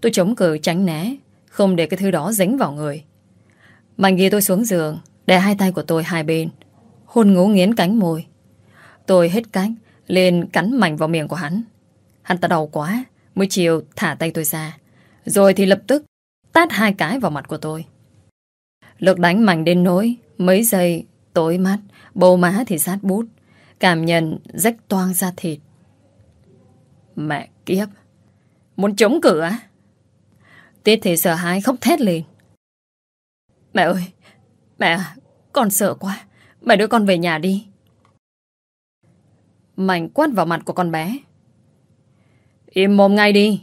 Tôi chống cự tránh né, Không để cái thứ đó dính vào người. Mạnh ghi tôi xuống giường, Để hai tay của tôi hai bên, Hôn ngủ nghiến cánh môi. Tôi hết cách lên cắn mạnh vào miệng của hắn. Hắn ta đau quá, Mới chiều thả tay tôi ra, Rồi thì lập tức Tát hai cái vào mặt của tôi. Lực đánh mạnh đến nỗi Mấy giây tối mắt, Bầu má thì sát bút, Cảm nhận rách toang ra thịt. Mẹ kiếp. Muốn chống cửa á? Tiết thì sợ hãi khóc thét lên. Mẹ ơi, Mẹ, Con sợ quá. Mẹ đưa con về nhà đi. Mạnh quát vào mặt của con bé. Im mồm ngay đi.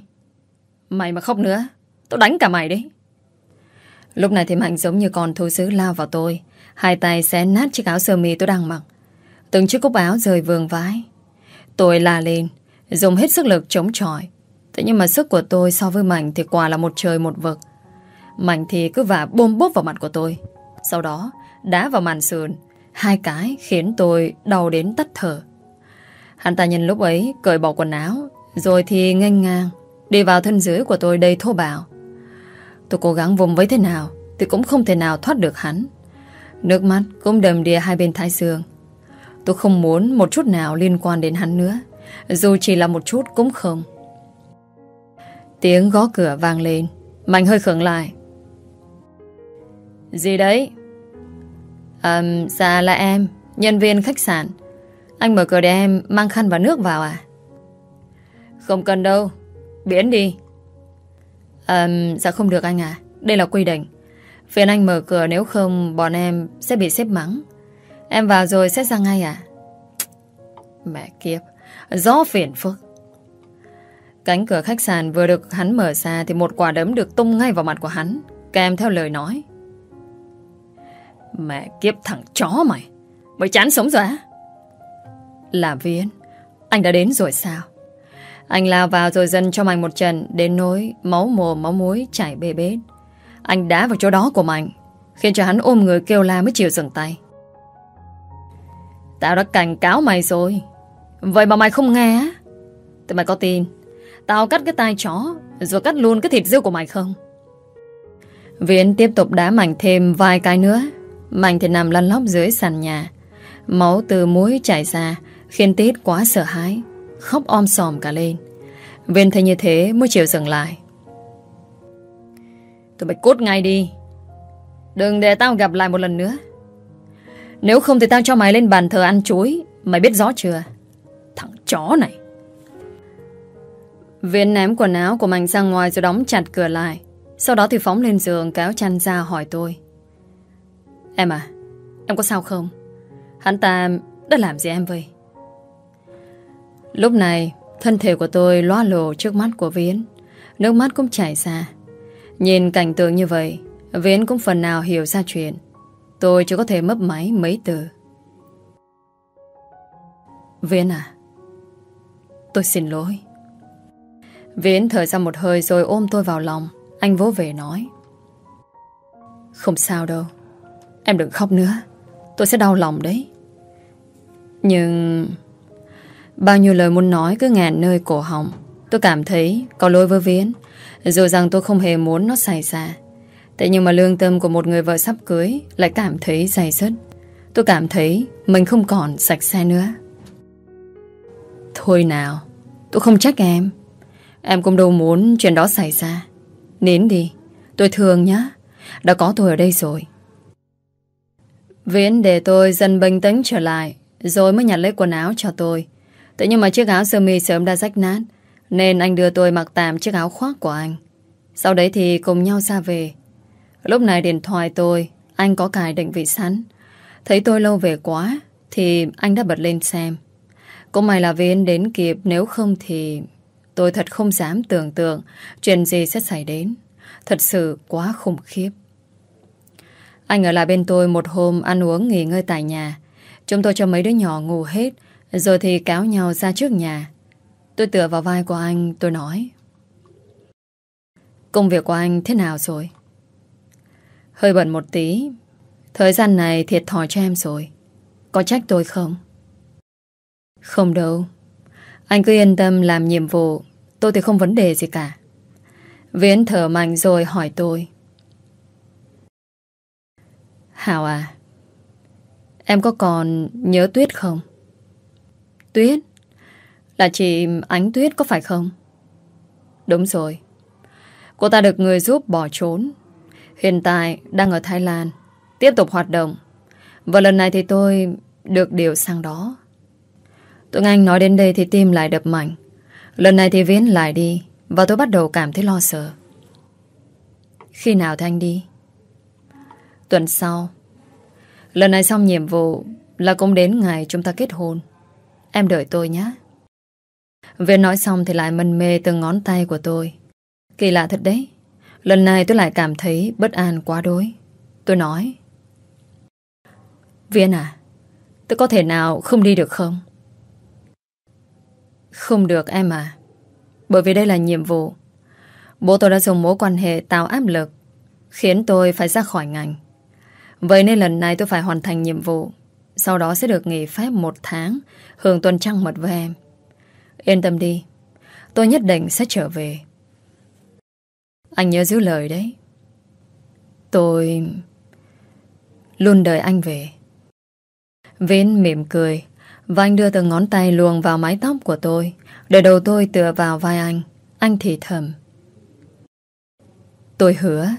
Mày mà khóc nữa Tôi đánh cả mày đấy. Lúc này thì Mạnh giống như con thú sứ lao vào tôi. Hai tay xé nát chiếc áo sơ mi tôi đang mặc. Từng chiếc cúc áo rời vương vái Tôi la lên. Dùng hết sức lực chống chọi. Thế nhưng mà sức của tôi so với Mạnh Thì quả là một trời một vực. Mạnh thì cứ vả bôm bốp vào mặt của tôi. Sau đó, đá vào màn sườn. Hai cái khiến tôi đau đến tắt thở. Hắn ta nhân lúc ấy Cởi bỏ quần áo, Rồi thì nghênh ngang, Đi vào thân dưới của tôi đầy thô bạo. Tôi cố gắng vùng với thế nào Thì cũng không thể nào thoát được hắn. Nước mắt cũng đầm đìa hai bên thái xương. Tôi không muốn một chút nào liên quan đến hắn nữa. Dù chỉ là một chút cũng không. Tiếng gõ cửa vang lên. Mạnh hơi khưởng lại. Gì đấy? À dạ là em, Nhân viên khách sạn. Anh mở cửa để em mang khăn và nước vào à? Không cần đâu. Biến đi. À dạ không được anh à. Đây là quy định. Phiền anh mở cửa nếu không bọn em sẽ bị xếp mắng. Em vào rồi sẽ ra ngay à? Mẹ kiếp. Gió phiền phức. Cánh cửa khách sạn vừa được hắn mở ra Thì một quả đấm được tung ngay vào mặt của hắn. Kèm theo lời nói, Mẹ kiếp thằng chó mày Mày chán sống rồi á? Là viên, Anh đã đến rồi sao? Anh lao vào rồi dần cho mày một trận, Đến nỗi máu mồm máu muối chảy bê bết. Anh đá vào chỗ đó của Mạnh Khiến cho hắn ôm người kêu la mới chịu dừng tay. Tao đã cảnh cáo mày rồi Vậy mà mày không nghe á? Thì mày có tin, Tao cắt cái tai chó Rồi cắt luôn cái thịt dưa của mày không? Viễn tiếp tục đá Mạnh thêm vài cái nữa. Mạnh thì nằm lăn lóc dưới sàn nhà. Máu từ mũi chảy ra, Khiến Tít quá sợ hãi, Khóc om sòm cả lên. Viên thấy như thế mới chịu dừng lại. Tụi mày cút ngay đi. Đừng để tao gặp lại một lần nữa. Nếu không thì tao cho mày lên bàn thờ ăn chuối. Mày biết rõ chưa? Chó này. Viên ném quần áo của mình ra ngoài Rồi đóng chặt cửa lại. Sau đó thì phóng lên giường kéo chăn ra hỏi tôi. Em à Em có sao không? Hắn ta đã làm gì em vậy? Lúc này, Thân thể của tôi loa lồ trước mắt của Viễn. Nước mắt cũng chảy ra. Nhìn cảnh tượng như vậy, Viễn cũng phần nào hiểu ra chuyện. Tôi chỉ có thể mấp máy mấy từ. Viễn à Tôi xin lỗi. Viễn thở ra một hơi rồi ôm tôi vào lòng. Anh vỗ về nói. Không sao đâu. Em đừng khóc nữa. Tôi sẽ đau lòng đấy. Nhưng Bao nhiêu lời muốn nói cứ ngàn nơi cổ họng. Tôi cảm thấy có lỗi với Viễn. Dù rằng tôi không hề muốn nó xảy ra. Thế nhưng mà lương tâm của một người vợ sắp cưới Lại cảm thấy dày dứt. Tôi cảm thấy mình không còn sạch sẽ nữa. Thôi nào. Tôi không trách em. Em cũng đâu muốn chuyện đó xảy ra. Nín đi. Tôi thương nhá. Đã có tôi ở đây rồi. Viễn để tôi dần bình tĩnh trở lại, Rồi mới nhặt lấy quần áo cho tôi. Tự nhiên mà chiếc áo sơ mi sớm đã rách nát, Nên anh đưa tôi mặc tạm chiếc áo khoác của anh. Sau đấy thì cùng nhau ra về. Lúc này điện thoại tôi, Anh có cài định vị sẵn. Thấy tôi lâu về quá, Thì anh đã bật lên xem. Cũng may là viên đến kịp, Nếu không thì tôi thật không dám tưởng tượng Chuyện gì sẽ xảy đến. Thật sự quá khủng khiếp. Anh ở lại bên tôi một hôm Ăn uống nghỉ ngơi tại nhà. Chúng tôi cho mấy đứa nhỏ ngủ hết, Rồi thì cáo nhau ra trước nhà. Tôi tựa vào vai của anh, Tôi nói. Công việc của anh thế nào rồi? Hơi bận một tí. Thời gian này thiệt thòi cho em rồi. Có trách tôi không? Không đâu. Anh cứ yên tâm làm nhiệm vụ. Tôi thì không vấn đề gì cả. Viễn thở mạnh rồi hỏi tôi. Hảo à Em có còn nhớ Tuyết không? Tuyết? Là chị Ánh Tuyết có phải không? Đúng rồi. Cô ta được người giúp bỏ trốn. Hiện tại đang ở Thái Lan, Tiếp tục hoạt động. Và lần này thì tôi được điều sang đó. Tụi anh nói đến đây thì tim lại đập mạnh Lần này thì Viễn lại đi Và tôi bắt đầu cảm thấy lo sợ Khi nào thì anh đi? Tuần sau Lần này xong nhiệm vụ Là cũng đến ngày chúng ta kết hôn Em đợi tôi nhé Viễn nói xong thì lại mân mê từng ngón tay của tôi Kỳ lạ thật đấy. Lần này tôi lại cảm thấy bất an quá đối. Tôi nói. viễn à, tôi có thể nào không đi được không? Không được em à. Bởi vì đây là nhiệm vụ. Bố tôi đã dùng mối quan hệ tạo áp lực, khiến tôi phải ra khỏi ngành. Vậy nên lần này tôi phải hoàn thành nhiệm vụ Sau đó sẽ được nghỉ phép một tháng, Hưởng tuần trăng mật với em Yên tâm đi, Tôi nhất định sẽ trở về Anh nhớ giữ lời đấy Tôi Luôn đợi anh về Vến mỉm cười và anh đưa từng ngón tay luồn vào mái tóc của tôi. Để đầu tôi tựa vào vai anh Anh thì thầm. Tôi hứa.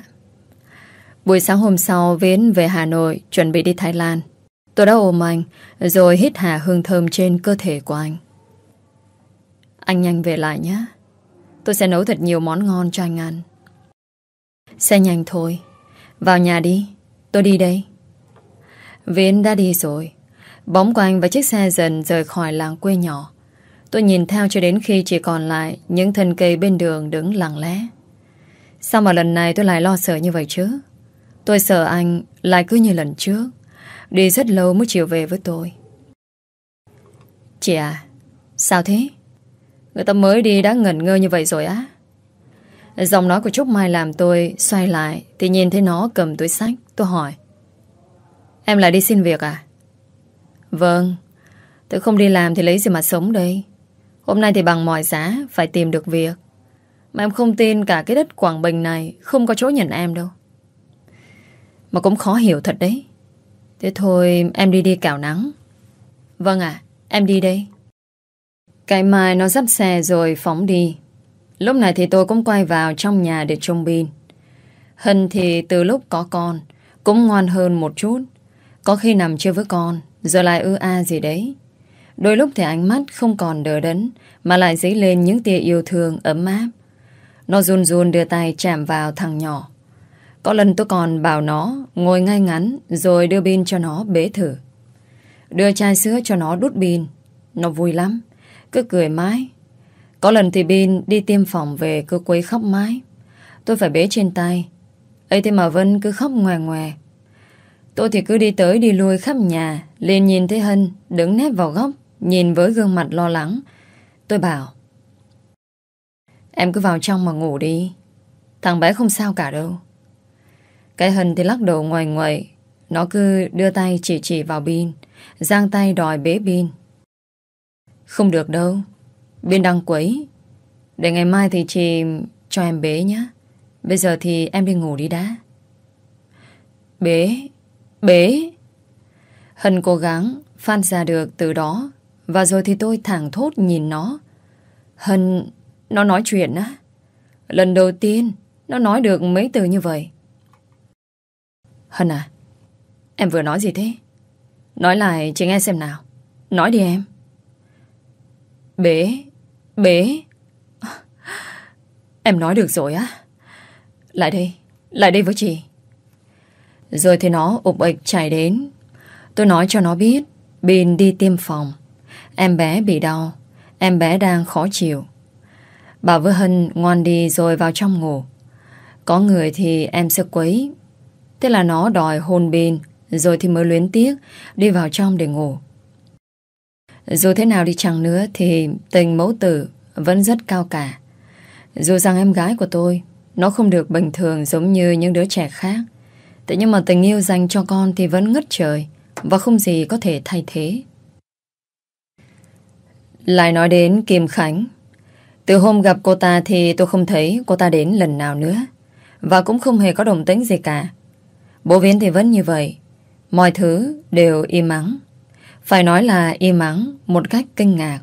Buổi sáng hôm sau, Viễn về Hà Nội, Chuẩn bị đi Thái Lan. Tôi đã ôm anh, Rồi hít hà hương thơm trên cơ thể của anh. Anh nhanh về lại nhé. Tôi sẽ nấu thật nhiều món ngon cho anh ăn. Xe nhanh thôi. Vào nhà đi. Tôi đi đây. Viễn đã đi rồi. Bóng của anh và chiếc xe dần rời khỏi làng quê nhỏ. Tôi nhìn theo cho đến khi chỉ còn lại Những thân cây bên đường đứng lặng lẽ. Sao mà lần này tôi lại lo sợ như vậy chứ? Tôi sợ anh lại cứ như lần trước, Đi rất lâu mới chiều về với tôi. Chị à Sao thế? Người ta mới đi đã ngẩn ngơ như vậy rồi á. Giọng nói của Trúc Mai làm tôi Xoay lại Thì nhìn thấy nó cầm túi sách. Tôi hỏi, Em lại đi xin việc à? Vâng. Tôi không đi làm thì lấy gì mà sống đây? Hôm nay thì bằng mọi giá Phải tìm được việc. Mà em không tin cả cái đất Quảng Bình này Không có chỗ nhận em đâu. Mà cũng khó hiểu thật đấy. Thế thôi, em đi đi cào nắng. Vâng ạ, Em đi đây. Cái mai nó dắt xe rồi phóng đi. Lúc này thì tôi cũng quay vào trong nhà để trông pin. Hân thì từ lúc có con, Cũng ngoan hơn một chút. Có khi nằm chơi với con. Giờ lại ư a gì đấy Đôi lúc thì ánh mắt không còn đờ đẫn, Mà lại dấy lên những tia yêu thương ấm áp Nó run run đưa tay chạm vào thằng nhỏ có lần tôi còn bảo nó ngồi ngay ngắn rồi đưa pin cho nó bế thử. Đưa chai sữa cho nó đút pin. Nó vui lắm. Cứ cười mãi. Có lần thì pin đi tiêm phòng về cứ quấy khóc mãi. Tôi phải bế trên tay. ấy thế mà Vân cứ khóc ngoè ngoè. Tôi thì cứ đi tới đi lui khắp nhà, liền nhìn thấy Hân đứng nép vào góc, nhìn với gương mặt lo lắng. Tôi bảo, Em cứ vào trong mà ngủ đi. Thằng bé không sao cả đâu. Cái hân thì lắc đầu ngoài ngoài Nó cứ đưa tay chỉ chỉ vào pin, Giang tay đòi bế pin Không được đâu, Pin đang quấy, Để ngày mai thì chị cho em bế nhé Bây giờ thì em đi ngủ đi đã Bế Bế. Hân cố gắng phan ra được từ đó, Và rồi thì tôi thẳng thốt nhìn nó. Hân, Nó nói chuyện á. Lần đầu tiên, Nó nói được mấy từ như vậy. Hân à Em vừa nói gì thế? Nói lại chị nghe xem nào. Nói đi em. Bế Bế. Em nói được rồi á. Lại đây Lại đây với chị. Rồi thì nó ụp ịch chạy đến. Tôi nói cho nó biết Bin đi tiêm phòng. Em bé bị đau. Em bé đang khó chịu. Bà với Hân ngoan đi rồi vào trong ngủ. Có người thì em sẽ quấy. Thế là nó đòi hôn Bình, Rồi thì mới luyến tiếc Đi vào trong để ngủ. Dù thế nào đi chăng nữa Thì tình mẫu tử vẫn rất cao cả. Dù rằng em gái của tôi Nó không được bình thường giống như những đứa trẻ khác. Thế nhưng mà tình yêu dành cho con Thì vẫn ngất trời Và không gì có thể thay thế Lại nói đến Kim Khánh Từ hôm gặp cô ta thì tôi không thấy cô ta đến lần nào nữa Và cũng không hề có đồng tính gì cả Bố Viễn thì vẫn như vậy. Mọi thứ đều im ắng. Phải nói là im ắng một cách kinh ngạc.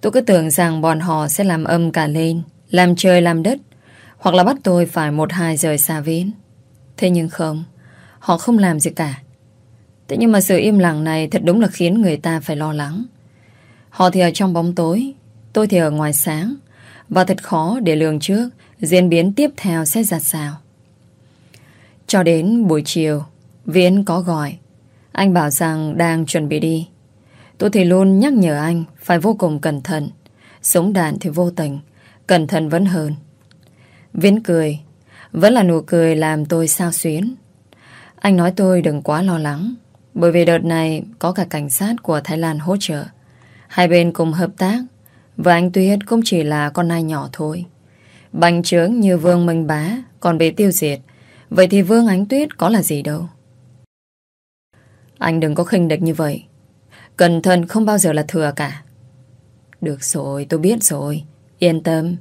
Tôi cứ tưởng rằng bọn họ sẽ làm âm cả lên, làm trời làm đất, hoặc là bắt tôi phải một hai giờ xa Viễn. Thế nhưng không, họ không làm gì cả. Thế nhưng mà sự im lặng này thật đúng là khiến người ta phải lo lắng. Họ thì ở trong bóng tối, tôi thì ở ngoài sáng, và thật khó để lường trước diễn biến tiếp theo sẽ ra sao. Cho đến buổi chiều, Viễn có gọi. Anh bảo rằng đang chuẩn bị đi. Tôi thì luôn nhắc nhở anh phải vô cùng cẩn thận. sống đạn thì vô tình, cẩn thận vẫn hơn. Viễn cười. Vẫn là nụ cười làm tôi sao xuyến. Anh nói tôi đừng quá lo lắng. Bởi vì đợt này có cả cảnh sát của Thái Lan hỗ trợ. Hai bên cùng hợp tác. Và anh Tuyết cũng chỉ là con nai nhỏ thôi. Bành trướng như Vương Minh Bá còn bị tiêu diệt. Vậy thì Vương Ánh Tuyết có là gì đâu. Anh đừng có khinh địch như vậy. Cẩn thận không bao giờ là thừa cả. Được rồi, tôi biết rồi. Yên tâm.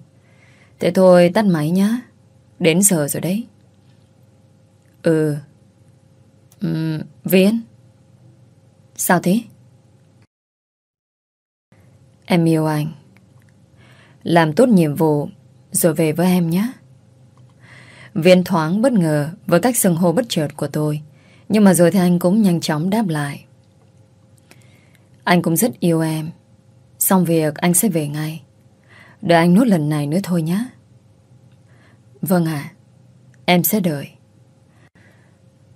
Thế thôi tắt máy nhá. Đến giờ rồi đấy. Ừ. Uhm, Viễn. Sao thế? Em yêu anh. Làm tốt nhiệm vụ rồi về với em nhé. Viên thoáng bất ngờ với cách xưng hô bất chợt của tôi. Nhưng mà rồi thì anh cũng nhanh chóng đáp lại. Anh cũng rất yêu em. Xong việc anh sẽ về ngay. Đợi anh nốt lần này nữa thôi nhé. Vâng ạ. em sẽ đợi.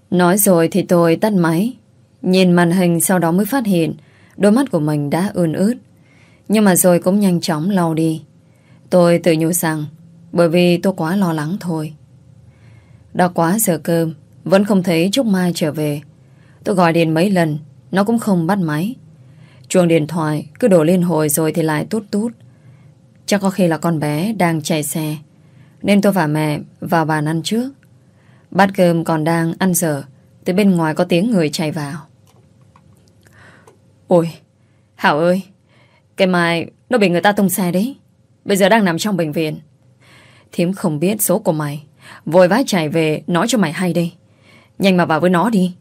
Nói rồi thì tôi tắt máy. Nhìn màn hình sau đó mới phát hiện, đôi mắt của mình đã ươn ướt. Nhưng mà rồi cũng nhanh chóng lau đi. Tôi tự nhủ rằng, bởi vì tôi quá lo lắng thôi. Đã quá giờ cơm, vẫn không thấy Trúc Mai trở về. Tôi gọi điện mấy lần, nó cũng không bắt máy. Chuông điện thoại cứ đổ lên hồi rồi thì lại tút tút. Chắc có khi là con bé đang chạy xe. Nên tôi và mẹ vào bàn ăn trước. Bát cơm còn đang ăn dở, Từ bên ngoài có tiếng người chạy vào. Ôi, Hảo ơi, Cái mai nó bị người ta tung xe đấy. Bây giờ đang nằm trong bệnh viện. Thiếm không biết số của mày, Vội vã chạy về nói cho mày hay đi Nhanh mà vào với nó đi.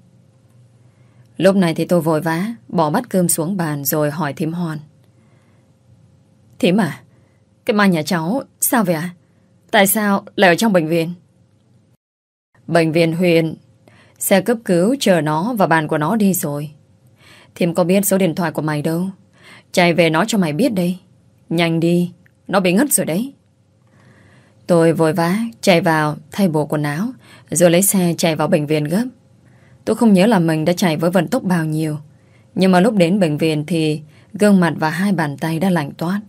Lúc này thì tôi vội vã Bỏ bát cơm xuống bàn rồi hỏi Thiếm Hoan. Thiếm à Cái mai nhà cháu sao vậy ạ? Tại sao lại ở trong bệnh viện? Bệnh viện Huyền. Xe cấp cứu chờ nó và bàn của nó đi rồi. Thiêm có biết số điện thoại của mày đâu. Chạy về nói cho mày biết đây. Nhanh đi, Nó bị ngất rồi đấy. Tôi vội vã chạy vào thay bộ quần áo, Rồi lấy xe chạy vào bệnh viện gấp. Tôi không nhớ là mình đã chạy với vận tốc bao nhiêu, Nhưng mà lúc đến bệnh viện thì Gương mặt và hai bàn tay đã lạnh toát.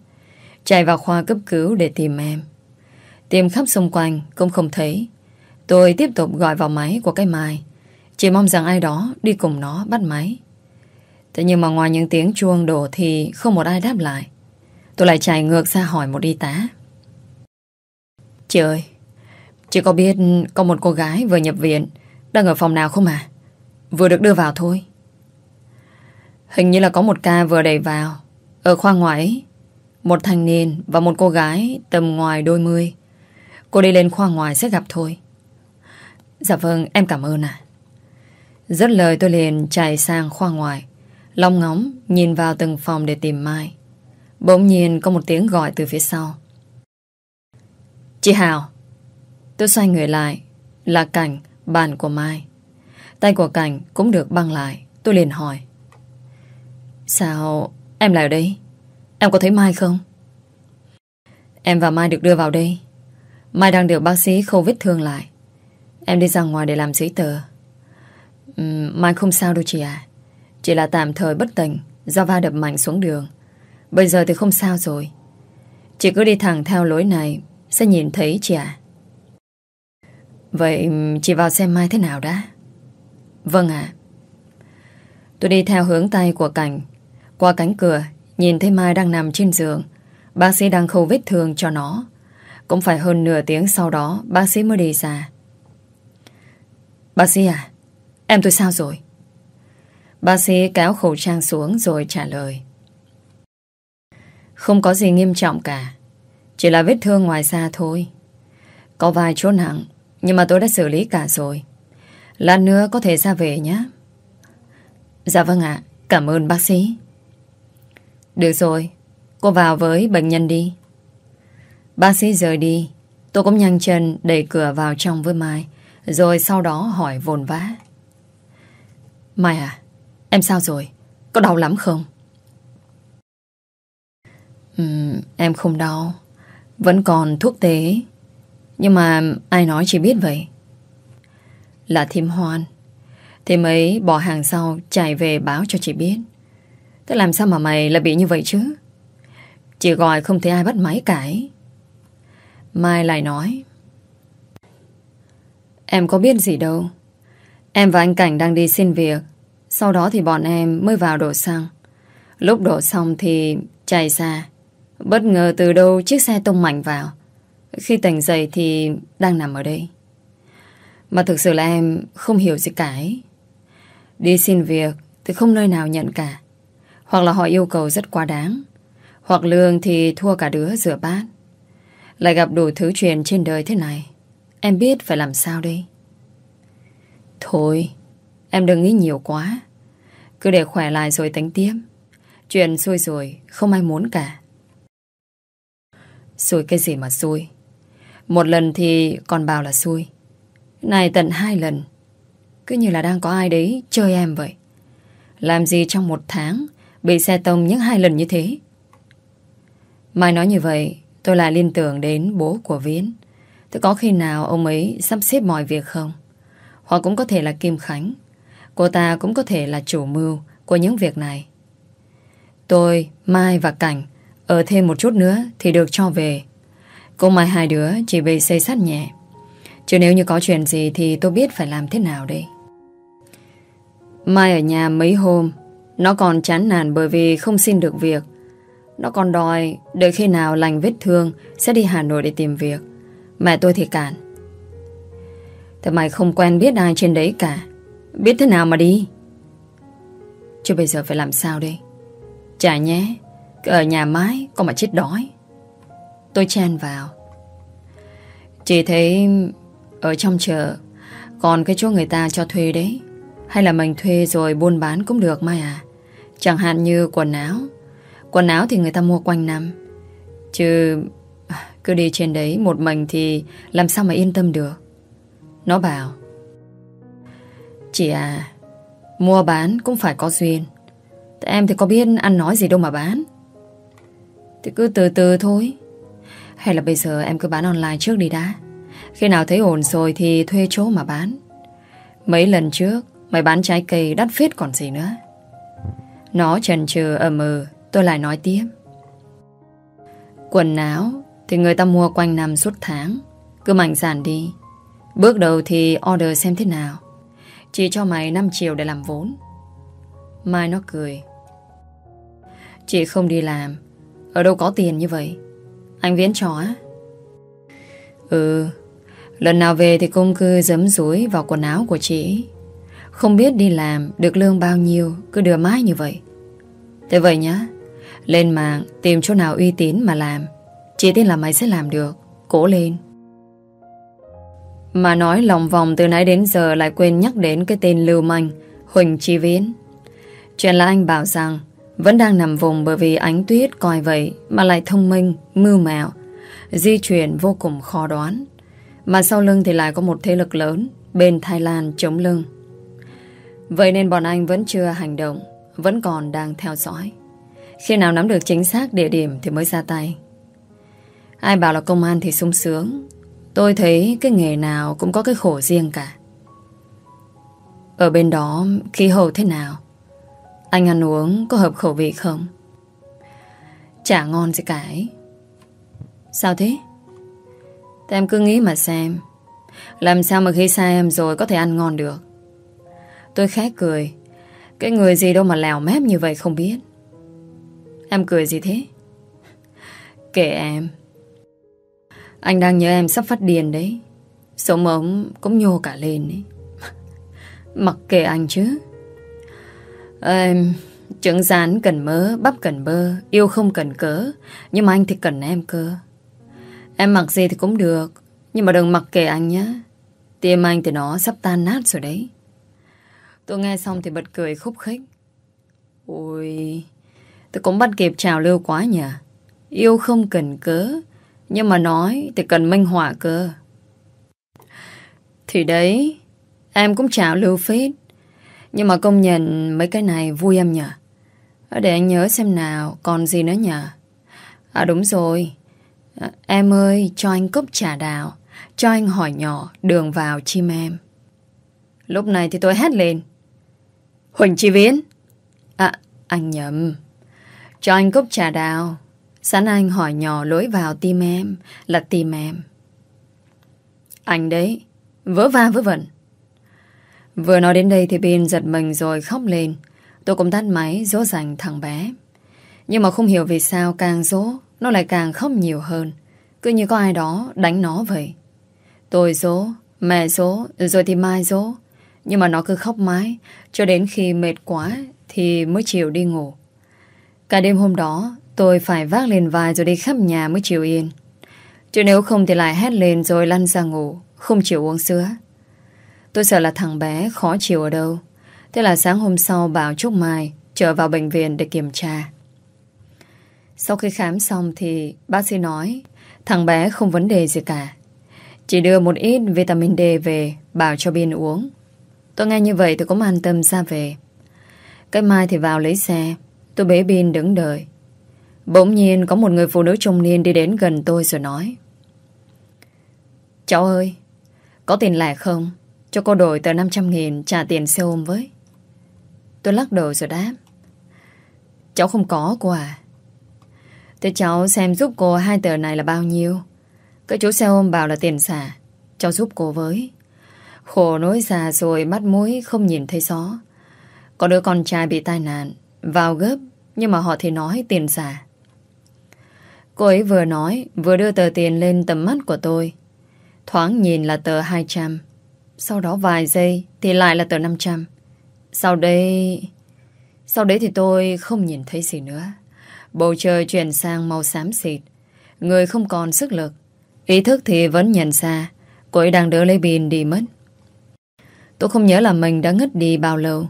Chạy vào khoa cấp cứu để tìm em. Tìm khắp xung quanh Cũng không thấy. Tôi tiếp tục gọi vào máy của cái Mai. Chỉ mong rằng ai đó đi cùng nó bắt máy. Thế nhưng mà ngoài những tiếng chuông đổ Thì không một ai đáp lại. Tôi lại chạy ngược ra hỏi một y tá. Chị ơi, Chị có biết có một cô gái vừa nhập viện Đang ở phòng nào không à Vừa được đưa vào thôi. Hình như là có một ca vừa đẩy vào. Ở khoa ngoại Một thanh niên và một cô gái Tầm ngoài đôi mươi. Cô đi lên khoa ngoài sẽ gặp thôi Dạ vâng, em cảm ơn ạ. Rất lời tôi liền chạy sang khoa ngoài. Long ngóng nhìn vào từng phòng để tìm Mai. Bỗng nhiên có một tiếng gọi từ phía sau. Chị Hào. Tôi xoay người lại. Là Cảnh, bạn của Mai. Tay của Cảnh cũng được băng lại. Tôi liền hỏi. Sao em lại ở đây? Em có thấy Mai không? Em và Mai được đưa vào đây. Mai đang được bác sĩ khâu vết thương lại. Em đi ra ngoài để làm giấy tờ. Uhm, Mai không sao đâu chị à Chỉ là tạm thời bất tỉnh Do va đập mạnh xuống đường. Bây giờ thì không sao rồi. Chị cứ đi thẳng theo lối này Sẽ nhìn thấy chị à Vậy chị vào xem Mai thế nào đã. Vâng ạ. Tôi đi theo hướng tay của Cảnh Qua cánh cửa Nhìn thấy Mai đang nằm trên giường. Bác sĩ đang khâu vết thương cho nó. Cũng phải hơn nửa tiếng sau đó, Bác sĩ mới đi ra. Bác sĩ à Em tôi sao rồi? Bác sĩ kéo khẩu trang xuống rồi trả lời. Không có gì nghiêm trọng cả, Chỉ là vết thương ngoài da thôi. Có vài chỗ nặng, Nhưng mà tôi đã xử lý cả rồi. Lát nữa có thể ra về nhé. Dạ vâng ạ, Cảm ơn bác sĩ. Được rồi, Cô vào với bệnh nhân đi. Bác sĩ rời đi. Tôi cũng nhanh chân đẩy cửa vào trong với Mai rồi sau đó hỏi vồn vã. Mai à Em sao rồi? Có đau lắm không? Uhm, Em không đau. Vẫn còn thuốc tế. Nhưng mà ai nói chỉ biết vậy? Là thím hoan. Thím ấy bỏ hàng sau Chạy về báo cho chị biết. Thế làm sao mà mày lại bị như vậy chứ? Chị gọi không thấy ai bắt máy cãi. Mai lại nói Em có biết gì đâu. Em và anh Cảnh đang đi xin việc. Sau đó thì bọn em mới vào đổ xăng. Lúc đổ xong thì chạy xa. Bất ngờ từ đâu chiếc xe tông mạnh vào. Khi tỉnh dậy thì đang nằm ở đây. Mà thực sự là em không hiểu gì cả ấy. Đi xin việc thì không nơi nào nhận cả. Hoặc là họ yêu cầu rất quá đáng. Hoặc lương thì thua cả đứa rửa bát. Lại gặp đủ thứ chuyện trên đời thế này. Em biết phải làm sao đây. Thôi, em đừng nghĩ nhiều quá. Cứ để khỏe lại rồi tính tiếp. Chuyện xui rồi, không ai muốn cả. Xui cái gì mà xui. Một lần thì còn bảo là xui. Này tận hai lần. Cứ như là đang có ai đấy chơi em vậy. Làm gì trong một tháng bị xe tông những hai lần như thế. Mai nói như vậy, tôi lại liên tưởng đến bố của Viễn. Thế có khi nào ông ấy sắp xếp mọi việc không? Hoặc cũng có thể là Kim Khánh. Cô ta cũng có thể là chủ mưu của những việc này. Tôi, Mai và Cảnh ở thêm một chút nữa thì được cho về. Cô Mai hai đứa chỉ về xây sát nhẹ. Chứ nếu như có chuyện gì thì tôi biết phải làm thế nào đây. Mai ở nhà mấy hôm Nó còn chán nản bởi vì không xin được việc nó còn đòi, Đợi khi nào lành vết thương Sẽ đi Hà Nội để tìm việc. Mẹ tôi thì cản. Thế mày không quen biết ai trên đấy cả. Biết thế nào mà đi? Chứ bây giờ phải làm sao đây? Chả nhé Ở nhà mái có mà chết đói. Tôi chen vào. Chỉ thấy Ở trong chợ, Còn cái chỗ người ta cho thuê đấy. Hay là mình thuê rồi buôn bán cũng được, Mai à. Chẳng hạn như quần áo. Quần áo thì người ta mua quanh năm. Chứ à, Cứ đi trên đấy một mình thì Làm sao mà yên tâm được? Nó bảo, Chị à Mua bán cũng phải có duyên. Tại Em thì có biết ăn nói gì đâu mà bán. Thì cứ từ từ thôi. Hay là bây giờ em cứ bán online trước đi đã. Khi nào thấy ổn rồi Thì thuê chỗ mà bán. Mấy lần trước, Mày bán trái cây đắt phết còn gì nữa. Nó chần chừ ở mờ ừ. Tôi lại nói tiếp. Quần áo Thì người ta mua quanh năm suốt tháng. Cứ mạnh dạn đi. Bước đầu thì order xem thế nào. Chỉ cho mày 5 triệu để làm vốn. Mai nó cười. Chị không đi làm. Ở đâu có tiền như vậy? Anh Viễn cho á. Ừ Lần nào về thì công cứ dấm rúi vào quần áo của chị. Không biết đi làm Được lương bao nhiêu Cứ đưa mãi như vậy. Thế vậy nhá. Lên mạng tìm chỗ nào uy tín mà làm. Chỉ tin là mày sẽ làm được. Cố lên. Mà nói lòng vòng từ nãy đến giờ Lại quên nhắc đến cái tên lưu manh Huỳnh Chi Viễn. Chuyện là anh bảo rằng Vẫn đang nằm vùng bởi vì ánh tuyết coi vậy Mà lại thông minh, mưu mẹo Di chuyển vô cùng khó đoán. Mà sau lưng thì lại có một thế lực lớn Bên Thái Lan chống lưng. Vậy nên bọn anh vẫn chưa hành động Vẫn còn đang theo dõi. Khi nào nắm được chính xác địa điểm Thì mới ra tay. Ai bảo là công an thì sung sướng. Tôi thấy cái nghề nào Cũng có cái khổ riêng cả. Ở bên đó, Khí hậu thế nào? Anh ăn uống có hợp khẩu vị không? Chả ngon gì cả ấy. Sao thế? Thì em cứ nghĩ mà xem. Làm sao mà khi xa em rồi Có thể ăn ngon được? Tôi khẽ cười. Cái người gì đâu mà lèo mép như vậy không biết. Em cười gì thế? Kệ em. Anh đang nhớ em sắp phát điên đấy. Sống ống cũng nhô cả lên đấy. Mặc kệ anh chứ. Em, Trứng rán cần mớ, Bắp cần bơ, Yêu không cần cớ. Nhưng mà anh thì cần em cơ. Em mặc gì thì cũng được. Nhưng mà đừng mặc kệ anh nhé. Tim anh thì nó sắp tan nát rồi đấy. Tôi nghe xong thì bật cười khúc khích. Ôi. Tôi cũng bắt kịp trào lưu quá nhỉ Yêu không cần cớ Nhưng mà nói thì cần minh họa cơ. Thì đấy Em cũng trào lưu phết. Nhưng mà công nhận mấy cái này vui em nhỉ ờ, Để anh nhớ xem nào Còn gì nữa nhỉ À đúng rồi. À, Em ơi cho anh cốc trà đào Cho anh hỏi nhỏ đường vào chim em. Lúc này thì tôi hét lên. Huỳnh Chi Viễn. À anh nhầm cho anh cốc trà đào Sẵn anh hỏi nhỏ lối vào tim em Là tim em Anh đấy Vỡ va vỡ vẩn. Vừa nói đến đây thì Bin giật mình rồi khóc lên. Tôi cũng tắt máy dỗ dành thằng bé. Nhưng mà không hiểu vì sao càng dỗ nó lại càng khóc nhiều hơn. Cứ như có ai đó đánh nó vậy. Tôi dỗ, mẹ dỗ, rồi thì Mai dỗ. Nhưng mà nó cứ khóc mãi cho đến khi mệt quá thì mới chịu đi ngủ. Cả đêm hôm đó tôi phải vác lên vai rồi đi khắp nhà mới chịu yên. Chứ nếu không thì lại hét lên rồi lăn ra ngủ, không chịu uống sữa. Tôi sợ là thằng bé khó chịu ở đâu. Thế là sáng hôm sau bảo Trúc Mai trở vào bệnh viện để kiểm tra. Sau khi khám xong thì bác sĩ nói thằng bé không vấn đề gì cả. Chỉ đưa một ít vitamin D về bảo cho Biên uống. Tôi nghe như vậy tôi cũng an tâm ra về. Cái mai thì vào lấy xe. Tôi bế Bin đứng đợi. Bỗng nhiên có một người phụ nữ trung niên đi đến gần tôi rồi nói. Cháu ơi, có tiền lẻ không? Cho cô đổi tờ 500 nghìn trả tiền xe ôm với. Tôi lắc đầu rồi đáp. Cháu không có cô à? Thế cháu xem giúp cô hai tờ này là bao nhiêu? Cái chú xe ôm bảo là tiền xả. Cháu giúp cô với. Khổ nỗi già rồi mắt mũi không nhìn thấy gió. Có đứa con trai bị tai nạn. Vào gấp. Nhưng mà họ thì nói tiền giả. Cô ấy vừa nói, Vừa đưa tờ tiền lên tầm mắt của tôi. Thoáng nhìn là tờ 200 Sau đó vài giây Thì lại là tờ 500 Sau đây, Sau đấy thì tôi không nhìn thấy gì nữa. Bầu trời chuyển sang màu xám xịt. Người không còn sức lực. Ý thức thì vẫn nhận ra. Cô ấy đang đỡ lấy pin đi mất. Tôi không nhớ là mình đã ngất đi bao lâu.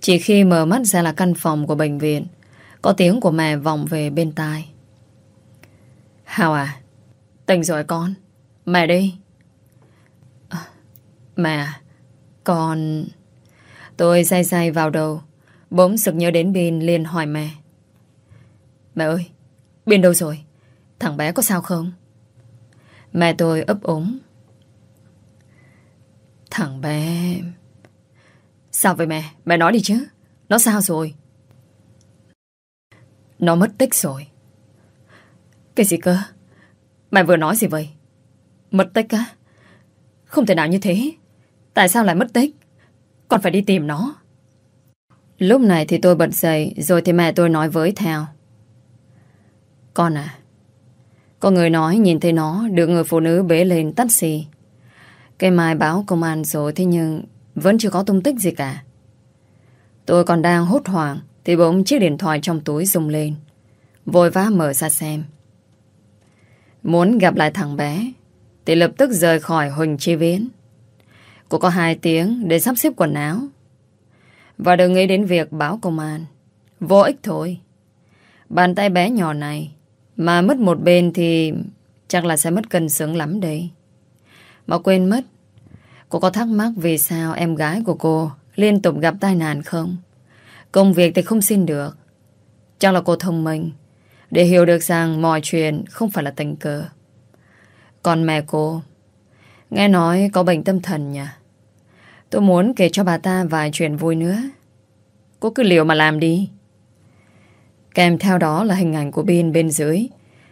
Chỉ khi mở mắt ra là căn phòng của bệnh viện Có tiếng của mẹ vọng về bên tai. Hào à Tỉnh rồi con. Mẹ đi. À, Mẹ à, Con. Tôi say say vào đầu Bỗng sực nhớ đến Bin liền hỏi mẹ. Mẹ ơi Bin đâu rồi? Thằng bé có sao không? Mẹ tôi ấp ống Thằng bé Sao vậy mẹ Mẹ nói đi chứ Nó sao rồi Nó mất tích rồi cái gì cơ? mẹ vừa nói gì vậy? Mất tích á? Không thể nào như thế. Tại sao lại mất tích? Còn phải đi tìm nó. Lúc này thì tôi bật dậy rồi thì mẹ tôi nói với theo. Con à, có người nói nhìn thấy nó được người phụ nữ bế lên taxi. Cây mai báo công an rồi thế nhưng vẫn chưa có tung tích gì cả. Tôi còn đang hốt hoảng thì bỗng chiếc điện thoại trong túi rung lên. Vội vã mở ra xem. Muốn gặp lại thằng bé, Thì lập tức rời khỏi Huỳnh Chi Viễn Cô có hai tiếng Để sắp xếp quần áo Và đừng nghĩ đến việc báo công an Vô ích thôi Bàn tay bé nhỏ này Mà mất một bên thì Chắc là sẽ mất cân xứng lắm đấy Mà quên mất Cô có thắc mắc vì sao em gái của cô Liên tục gặp tai nạn không Công việc thì không xin được Chắc là cô thông minh để hiểu được rằng mọi chuyện không phải là tình cờ. Còn mẹ cô, nghe nói có bệnh tâm thần nhỉ? Tôi muốn kể cho bà ta vài chuyện vui nữa. Cô cứ liệu mà làm đi. Kèm theo đó là hình ảnh của Bin bên dưới.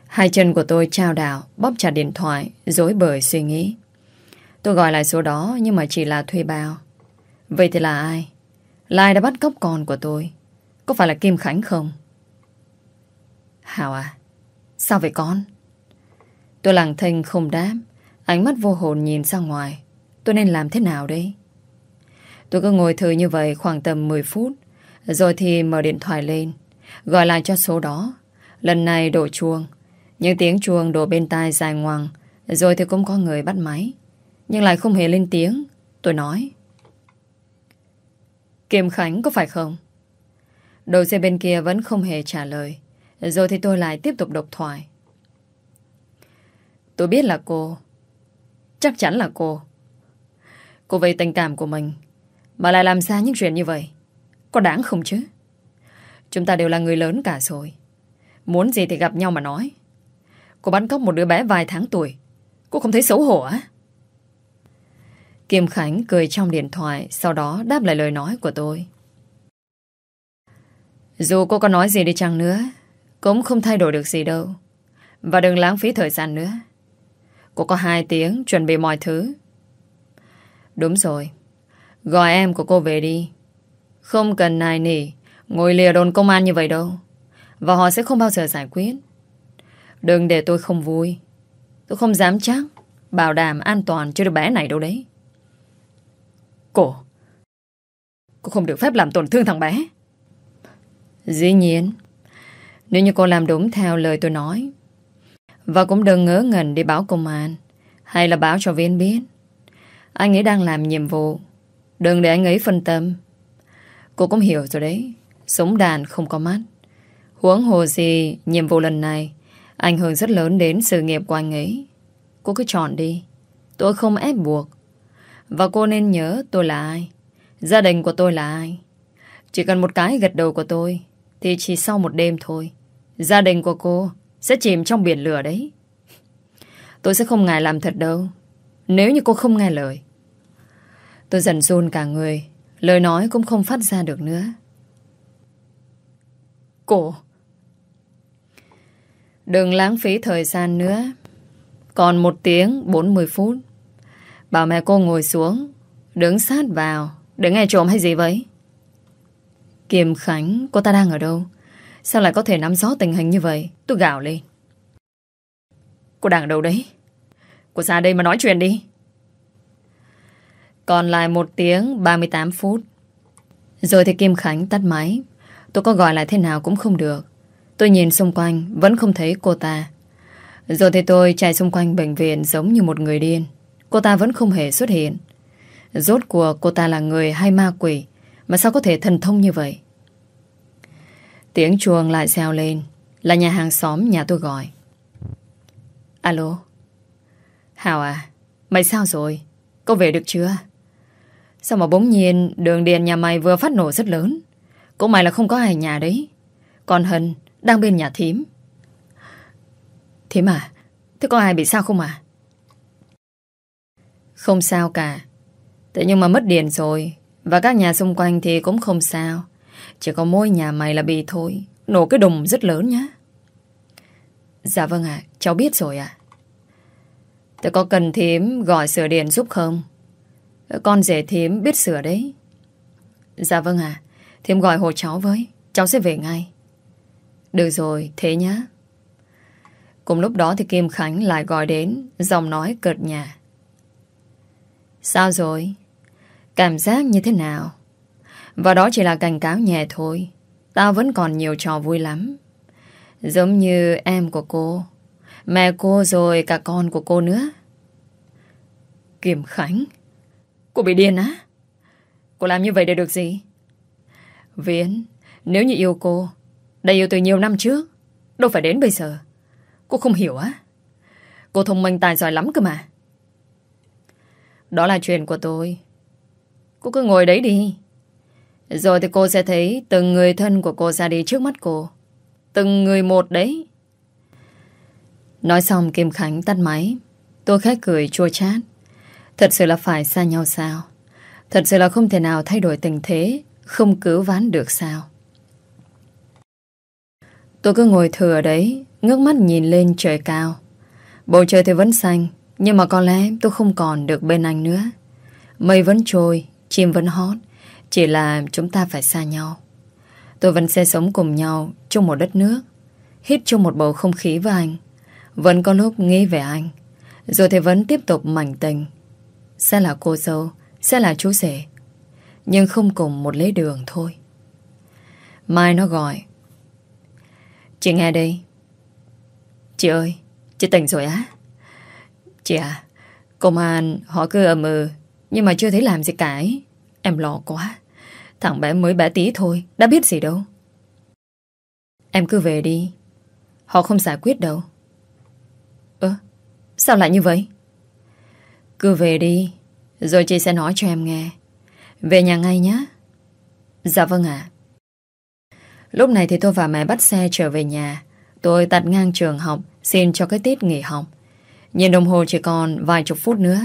Hai chân của tôi trao đảo, bóp chặt điện thoại, dối bời suy nghĩ. Tôi gọi lại số đó, nhưng mà chỉ là thuê bao. Vậy thì là ai? Là ai đã bắt cóc con của tôi? Có phải là Kim Khánh không? Hảo à Sao vậy con Tôi lặng thinh không đáp Ánh mắt vô hồn nhìn ra ngoài Tôi nên làm thế nào đây Tôi cứ ngồi thử như vậy khoảng tầm 10 phút, Rồi thì mở điện thoại lên, Gọi lại cho số đó Lần này đổ chuông Những tiếng chuông đổ bên tai dài ngoằng, Rồi thì cũng có người bắt máy nhưng lại không hề lên tiếng Tôi nói, Kiềm Khánh có phải không Đầu xe bên kia vẫn không hề trả lời rồi thì tôi lại tiếp tục độc thoại. Tôi biết là cô. Chắc chắn là cô. Cô vì tình cảm của mình, mà lại làm ra những chuyện như vậy. Có đáng không chứ? Chúng ta đều là người lớn cả rồi. Muốn gì thì gặp nhau mà nói. Cô bắn cóc một đứa bé vài tháng tuổi. Cô không thấy xấu hổ á? Kim Khánh cười trong điện thoại Sau đó đáp lại lời nói của tôi Dù cô có nói gì đi chăng nữa cũng không thay đổi được gì đâu Và đừng lãng phí thời gian nữa Cô có hai tiếng chuẩn bị mọi thứ Đúng rồi. Gọi em của cô về đi. Không cần nài nỉ, ngồi lìa đồn công an như vậy đâu. Và họ sẽ không bao giờ giải quyết. Đừng để tôi không vui. Tôi không dám chắc bảo đảm an toàn cho đứa bé này đâu đấy. Cô, cô không được phép làm tổn thương thằng bé. Dĩ nhiên, nếu như cô làm đúng theo lời tôi nói, và cũng đừng ngớ ngẩn đi báo công an, hay là báo cho viên biết. Anh ấy đang làm nhiệm vụ, đừng để anh ấy phân tâm. Cô cũng hiểu rồi đấy, súng đàn không có mắt. Huống hồ gì, nhiệm vụ lần này ảnh hưởng rất lớn đến sự nghiệp của anh ấy. Cô cứ chọn đi. Tôi không ép buộc. Và cô nên nhớ tôi là ai. Gia đình của tôi là ai. Chỉ cần một cái gật đầu của tôi, thì chỉ sau một đêm thôi, Gia đình của cô Sẽ chìm trong biển lửa đấy. Tôi sẽ không ngại làm thật đâu, Nếu như cô không nghe lời. Tôi dần run cả người, Lời nói cũng không phát ra được nữa. Cô Đừng lãng phí thời gian nữa. Còn một tiếng 40 phút. Bảo mẹ cô ngồi xuống, Đứng sát vào, Để nghe trộm hay gì vậy? Kiềm Khánh, Cô ta đang ở đâu? Sao lại có thể nắm rõ tình hình như vậy? Tôi gào lên. Cô đang ở đâu đấy? Cô ra đây mà nói chuyện đi. Còn lại một tiếng 38 phút. Rồi thì Kim Khánh tắt máy. Tôi có gọi lại thế nào cũng không được. Tôi nhìn xung quanh, Vẫn không thấy cô ta. Rồi thì tôi chạy xung quanh bệnh viện Giống như một người điên. Cô ta vẫn không hề xuất hiện. Rốt cuộc cô ta là người hay ma quỷ? Mà sao có thể thần thông như vậy? Tiếng chuông lại xeo lên. Là nhà hàng xóm nhà tôi gọi. Alo? Hào à Mày sao rồi? Có về được chưa? Sao mà bỗng nhiên đường điện nhà mày vừa phát nổ rất lớn? Cũng mày là không có ai nhà đấy. Còn Hân đang bên nhà thím. Thím à Thế có ai bị sao không à? Không sao cả. Thế nhưng mà mất điện rồi, Và các nhà xung quanh thì cũng không sao. Chỉ có mỗi nhà mày là bị thôi, Nổ cái đùng rất lớn nhá. Dạ vâng ạ, Cháu biết rồi ạ. Thế có cần thím gọi sửa điện giúp không? Con rể thím biết sửa đấy. Dạ vâng ạ, Thím gọi hộ cháu với, Cháu sẽ về ngay. Được rồi, thế nhá. Cùng lúc đó thì Kim Khánh lại gọi đến Dòng nói cợt nhà Sao rồi? Cảm giác như thế nào? Và đó chỉ là cảnh cáo nhẹ thôi. Tao vẫn còn nhiều trò vui lắm. Giống như em của cô. Mẹ cô rồi cả con của cô nữa. Kiểm Khánh. Cô bị điên á? Cô làm như vậy để được gì? Viễn, Nếu như yêu cô, Đã yêu từ nhiều năm trước, Đâu phải đến bây giờ. Cô không hiểu á. Cô thông minh tài giỏi lắm cơ mà. Đó là chuyện của tôi Cô cứ ngồi đấy đi rồi thì cô sẽ thấy từng người thân của cô ra đi trước mắt cô. Từng người một đấy. Nói xong Kim Khánh tắt máy. Tôi khét cười chua chát. Thật sự là phải xa nhau sao? Thật sự là không thể nào thay đổi tình thế, không cứu ván được sao? Tôi cứ ngồi thừa đấy, ngước mắt nhìn lên trời cao. Bầu trời thì vẫn xanh, nhưng mà có lẽ tôi không còn được bên anh nữa. Mây vẫn trôi, chim vẫn hót, chỉ là chúng ta phải xa nhau. Tôi vẫn sẽ sống cùng nhau Trong một đất nước Hít chung một bầu không khí với anh. Vẫn có lúc nghĩ về anh Rồi thì vẫn tiếp tục mảnh tình. Sẽ là cô dâu Sẽ là chú rể Nhưng không cùng một lễ đường thôi. Mai nó gọi Chị nghe đây. Chị ơi Chị tỉnh rồi á? Chị à Công an họ cứ ầm ừ Nhưng mà chưa thấy làm gì cả ấy. Em lo quá. Thằng bé mới bé tí thôi, Đã biết gì đâu. Em cứ về đi. Họ không giải quyết đâu. Ơ, Sao lại như vậy? Cứ về đi, Rồi chị sẽ nói cho em nghe. Về nhà ngay nhé Dạ vâng ạ. Lúc này thì tôi và mẹ bắt xe trở về nhà. Tôi tạt ngang trường học, Xin cho cái Tết nghỉ học. Nhìn đồng hồ chỉ còn vài chục phút nữa.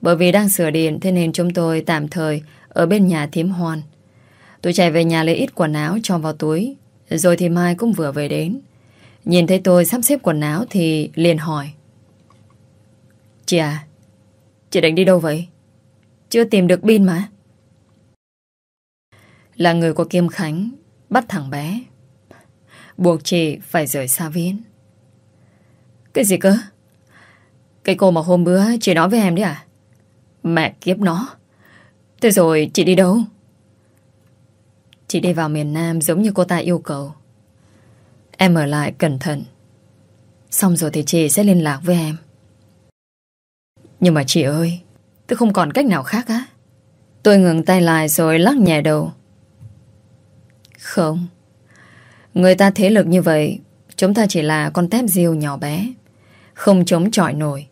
Bởi vì đang sửa điện, Thế nên chúng tôi tạm thời Ở bên nhà thím hoan. Tôi chạy về nhà lấy ít quần áo cho vào túi, Rồi thì Mai cũng vừa về đến. Nhìn thấy tôi sắp xếp quần áo Thì liền hỏi. Chị à Chị định đi đâu vậy? Chưa tìm được pin mà. Là người của Kim Khánh, Bắt thằng bé. Buộc chị phải rời xa Viễn Cái gì cơ? Cái cái cô mà hôm bữa chị nói với em đấy à? Mẹ kiếp nó. Thế rồi chị đi đâu? Chị đi vào miền Nam giống như cô ta yêu cầu. Em ở lại cẩn thận. Xong rồi thì chị sẽ liên lạc với em. Nhưng mà chị ơi, Tôi không còn cách nào khác á. Tôi ngừng tay lại rồi lắc nhẹ đầu. Không. Người ta thế lực như vậy, Chúng ta chỉ là con tép diêu nhỏ bé. Không chống chọi nổi.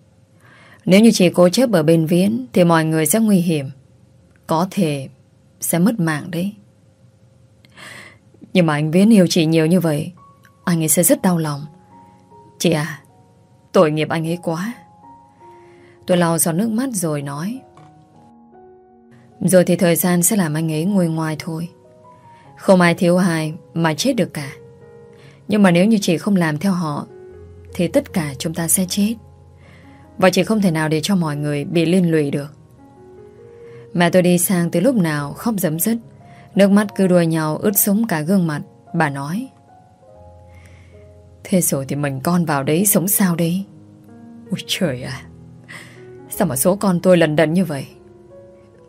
Nếu như chị cố chấp ở bên viễn, Thì mọi người sẽ nguy hiểm. Có thể sẽ mất mạng đấy. Nhưng mà anh Viễn yêu chị nhiều như vậy, Anh ấy sẽ rất đau lòng. Chị à Tội nghiệp anh ấy quá. Tôi lau giọt nước mắt rồi nói. Rồi thì thời gian sẽ làm anh ấy nguôi ngoai thôi. Không ai thiếu ai Mà chết được cả. Nhưng mà nếu như chị không làm theo họ, Thì tất cả chúng ta sẽ chết. Và chị không thể nào để cho mọi người Bị liên lụy được. Mẹ tôi đi sang từ lúc nào khóc dấm dứt. Nước mắt cứ đuôi nhau ướt súng cả gương mặt. Bà nói, Thế rồi thì mình con vào đấy sống sao đấy Ôi trời ạ. Sao mà số con tôi lần đần như vậy?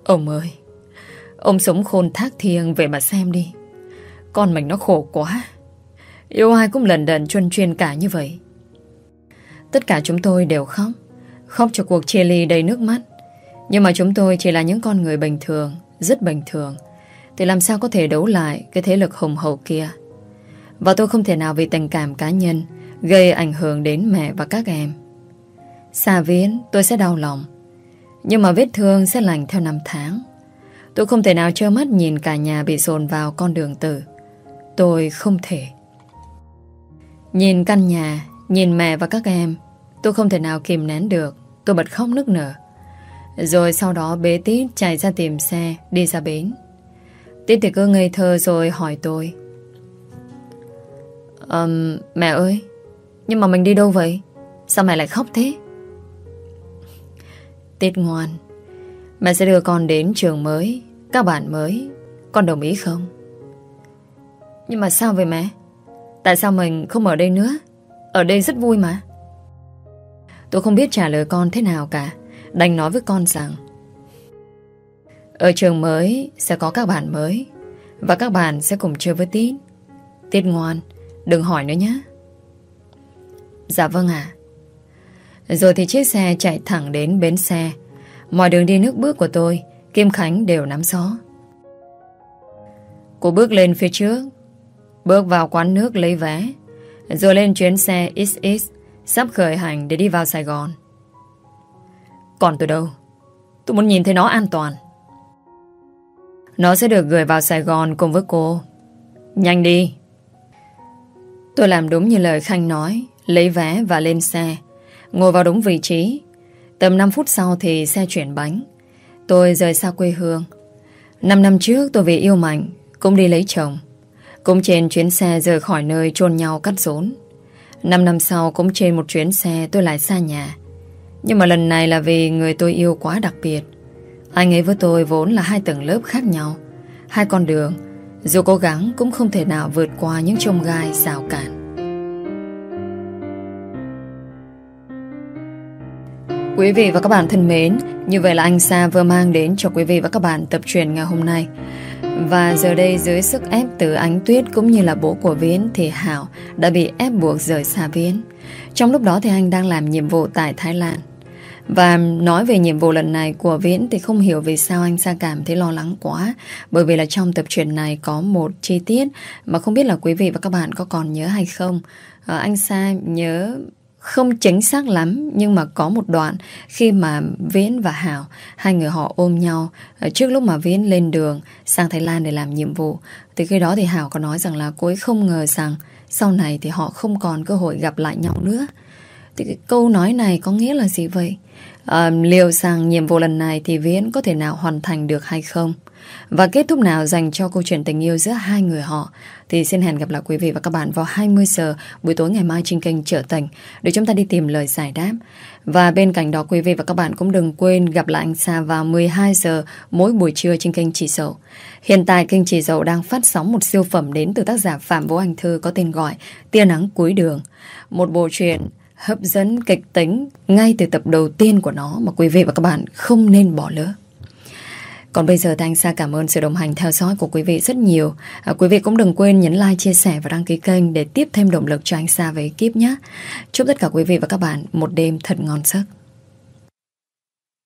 Ông ơi, Ông sống khôn thác thiêng về mà xem đi. Con mình nó khổ quá. Yêu ai cũng lần đần chuyên chuyên cả như vậy. Tất cả chúng tôi đều khóc. Khóc cho cuộc chia ly đầy nước mắt. Nhưng mà chúng tôi chỉ là những con người bình thường, Rất bình thường. Thì làm sao có thể đấu lại Cái thế lực hùng hậu kia? Và tôi không thể nào vì tình cảm cá nhân Gây ảnh hưởng đến mẹ và các em. Xa viễn, tôi sẽ đau lòng. Nhưng mà vết thương sẽ lành theo năm tháng. Tôi không thể nào trơ mắt nhìn cả nhà bị dồn vào con đường tử. Tôi không thể. Nhìn căn nhà, Nhìn mẹ và các em Tôi không thể nào kìm nén được. Tôi bật khóc nức nở. Rồi sau đó bế tít chạy ra tìm xe Đi ra bến. Tít thì cứ ngây thơ rồi hỏi tôi. Um, Mẹ ơi Nhưng mà mình đi đâu vậy? Sao mẹ lại khóc thế? Tít ngoan. Mẹ sẽ đưa con đến trường mới. Các bạn mới Con đồng ý không? Nhưng mà sao vậy mẹ? Tại sao mình không ở đây nữa? Ở đây rất vui mà. Tôi không biết trả lời con thế nào cả. Đành nói với con rằng, Ở trường mới Sẽ có các bạn mới, Và các bạn sẽ cùng chơi với Tít. Tít ngoan, Đừng hỏi nữa nhé. Dạ vâng ạ. Rồi thì chiếc xe chạy thẳng đến bến xe. Mọi đường đi nước bước của tôi, Kim Khánh đều nắm gió Cô bước lên phía trước, Bước vào quán nước lấy vé, Rồi lên chuyến xe XX Sắp khởi hành để đi vào Sài Gòn. Còn từ đâu? Tôi muốn nhìn thấy nó an toàn. Nó sẽ được gửi vào Sài Gòn cùng với cô. Nhanh đi. Tôi làm đúng như lời Khanh nói, Lấy vé và lên xe. Ngồi vào đúng vị trí. Tầm 5 phút sau thì xe chuyển bánh. Tôi rời xa quê hương. 5 năm trước tôi vì yêu Mạnh Cũng đi lấy chồng. Cũng trên chuyến xe rời khỏi nơi chôn nhau cắt rốn. 5 năm sau cũng trên một chuyến xe tôi lại xa nhà. Nhưng mà lần này là vì người tôi yêu quá đặc biệt. Anh ấy với tôi vốn là hai tầng lớp khác nhau, Hai con đường, Dù cố gắng cũng không thể nào vượt qua những trông gai rào cản. Quý vị và các bạn thân mến, như vậy là anh Sa vừa mang đến cho quý vị và các bạn tập truyền ngày hôm nay. Và giờ đây dưới sức ép từ ánh Tuyết cũng như là bố của Viễn thì Hảo đã bị ép buộc rời xa Viễn. Trong lúc đó thì anh đang làm nhiệm vụ tại Thái Lan. Và nói về nhiệm vụ lần này của Viễn thì không hiểu vì sao anh Sa cảm thấy lo lắng quá. Bởi vì là trong tập truyện này có một chi tiết mà không biết là quý vị và các bạn có còn nhớ hay không. À, anh Sa nhớ không chính xác lắm nhưng mà có một đoạn khi mà Viễn và Hảo hai người họ ôm nhau ờ, trước lúc mà Viễn lên đường sang Thái Lan để làm nhiệm vụ từ khi đó thì Hảo có nói rằng là cô ấy không ngờ rằng sau này thì họ không còn cơ hội gặp lại nhau nữa. Thì cái câu nói này có nghĩa là gì vậy? À, liệu rằng nhiệm vụ lần này thì Viễn có thể nào hoàn thành được hay không? Và kết thúc nào dành cho câu chuyện tình yêu giữa hai người họ thì xin hẹn gặp lại quý vị và các bạn vào 20 giờ buổi tối ngày mai trên kênh Trở Thành để chúng ta đi tìm lời giải đáp. Và bên cạnh đó, quý vị và các bạn cũng đừng quên gặp lại anh Sa vào 12 giờ mỗi buổi trưa trên kênh Chỉ Dậu. Hiện tại, kênh Chỉ Dậu đang phát sóng một siêu phẩm đến từ tác giả Phạm Vũ Anh Thư có tên gọi Tia Nắng Cuối Đường. Một bộ truyện hấp dẫn kịch tính ngay từ tập đầu tiên của nó mà quý vị và các bạn không nên bỏ lỡ. Còn bây giờ Thanh Sa cảm ơn sự đồng hành theo dõi của quý vị rất nhiều. À, quý vị cũng đừng quên nhấn like, chia sẻ và đăng ký kênh để tiếp thêm động lực cho anh Sa và ekip nhé. Chúc tất cả quý vị và các bạn một đêm thật ngon giấc.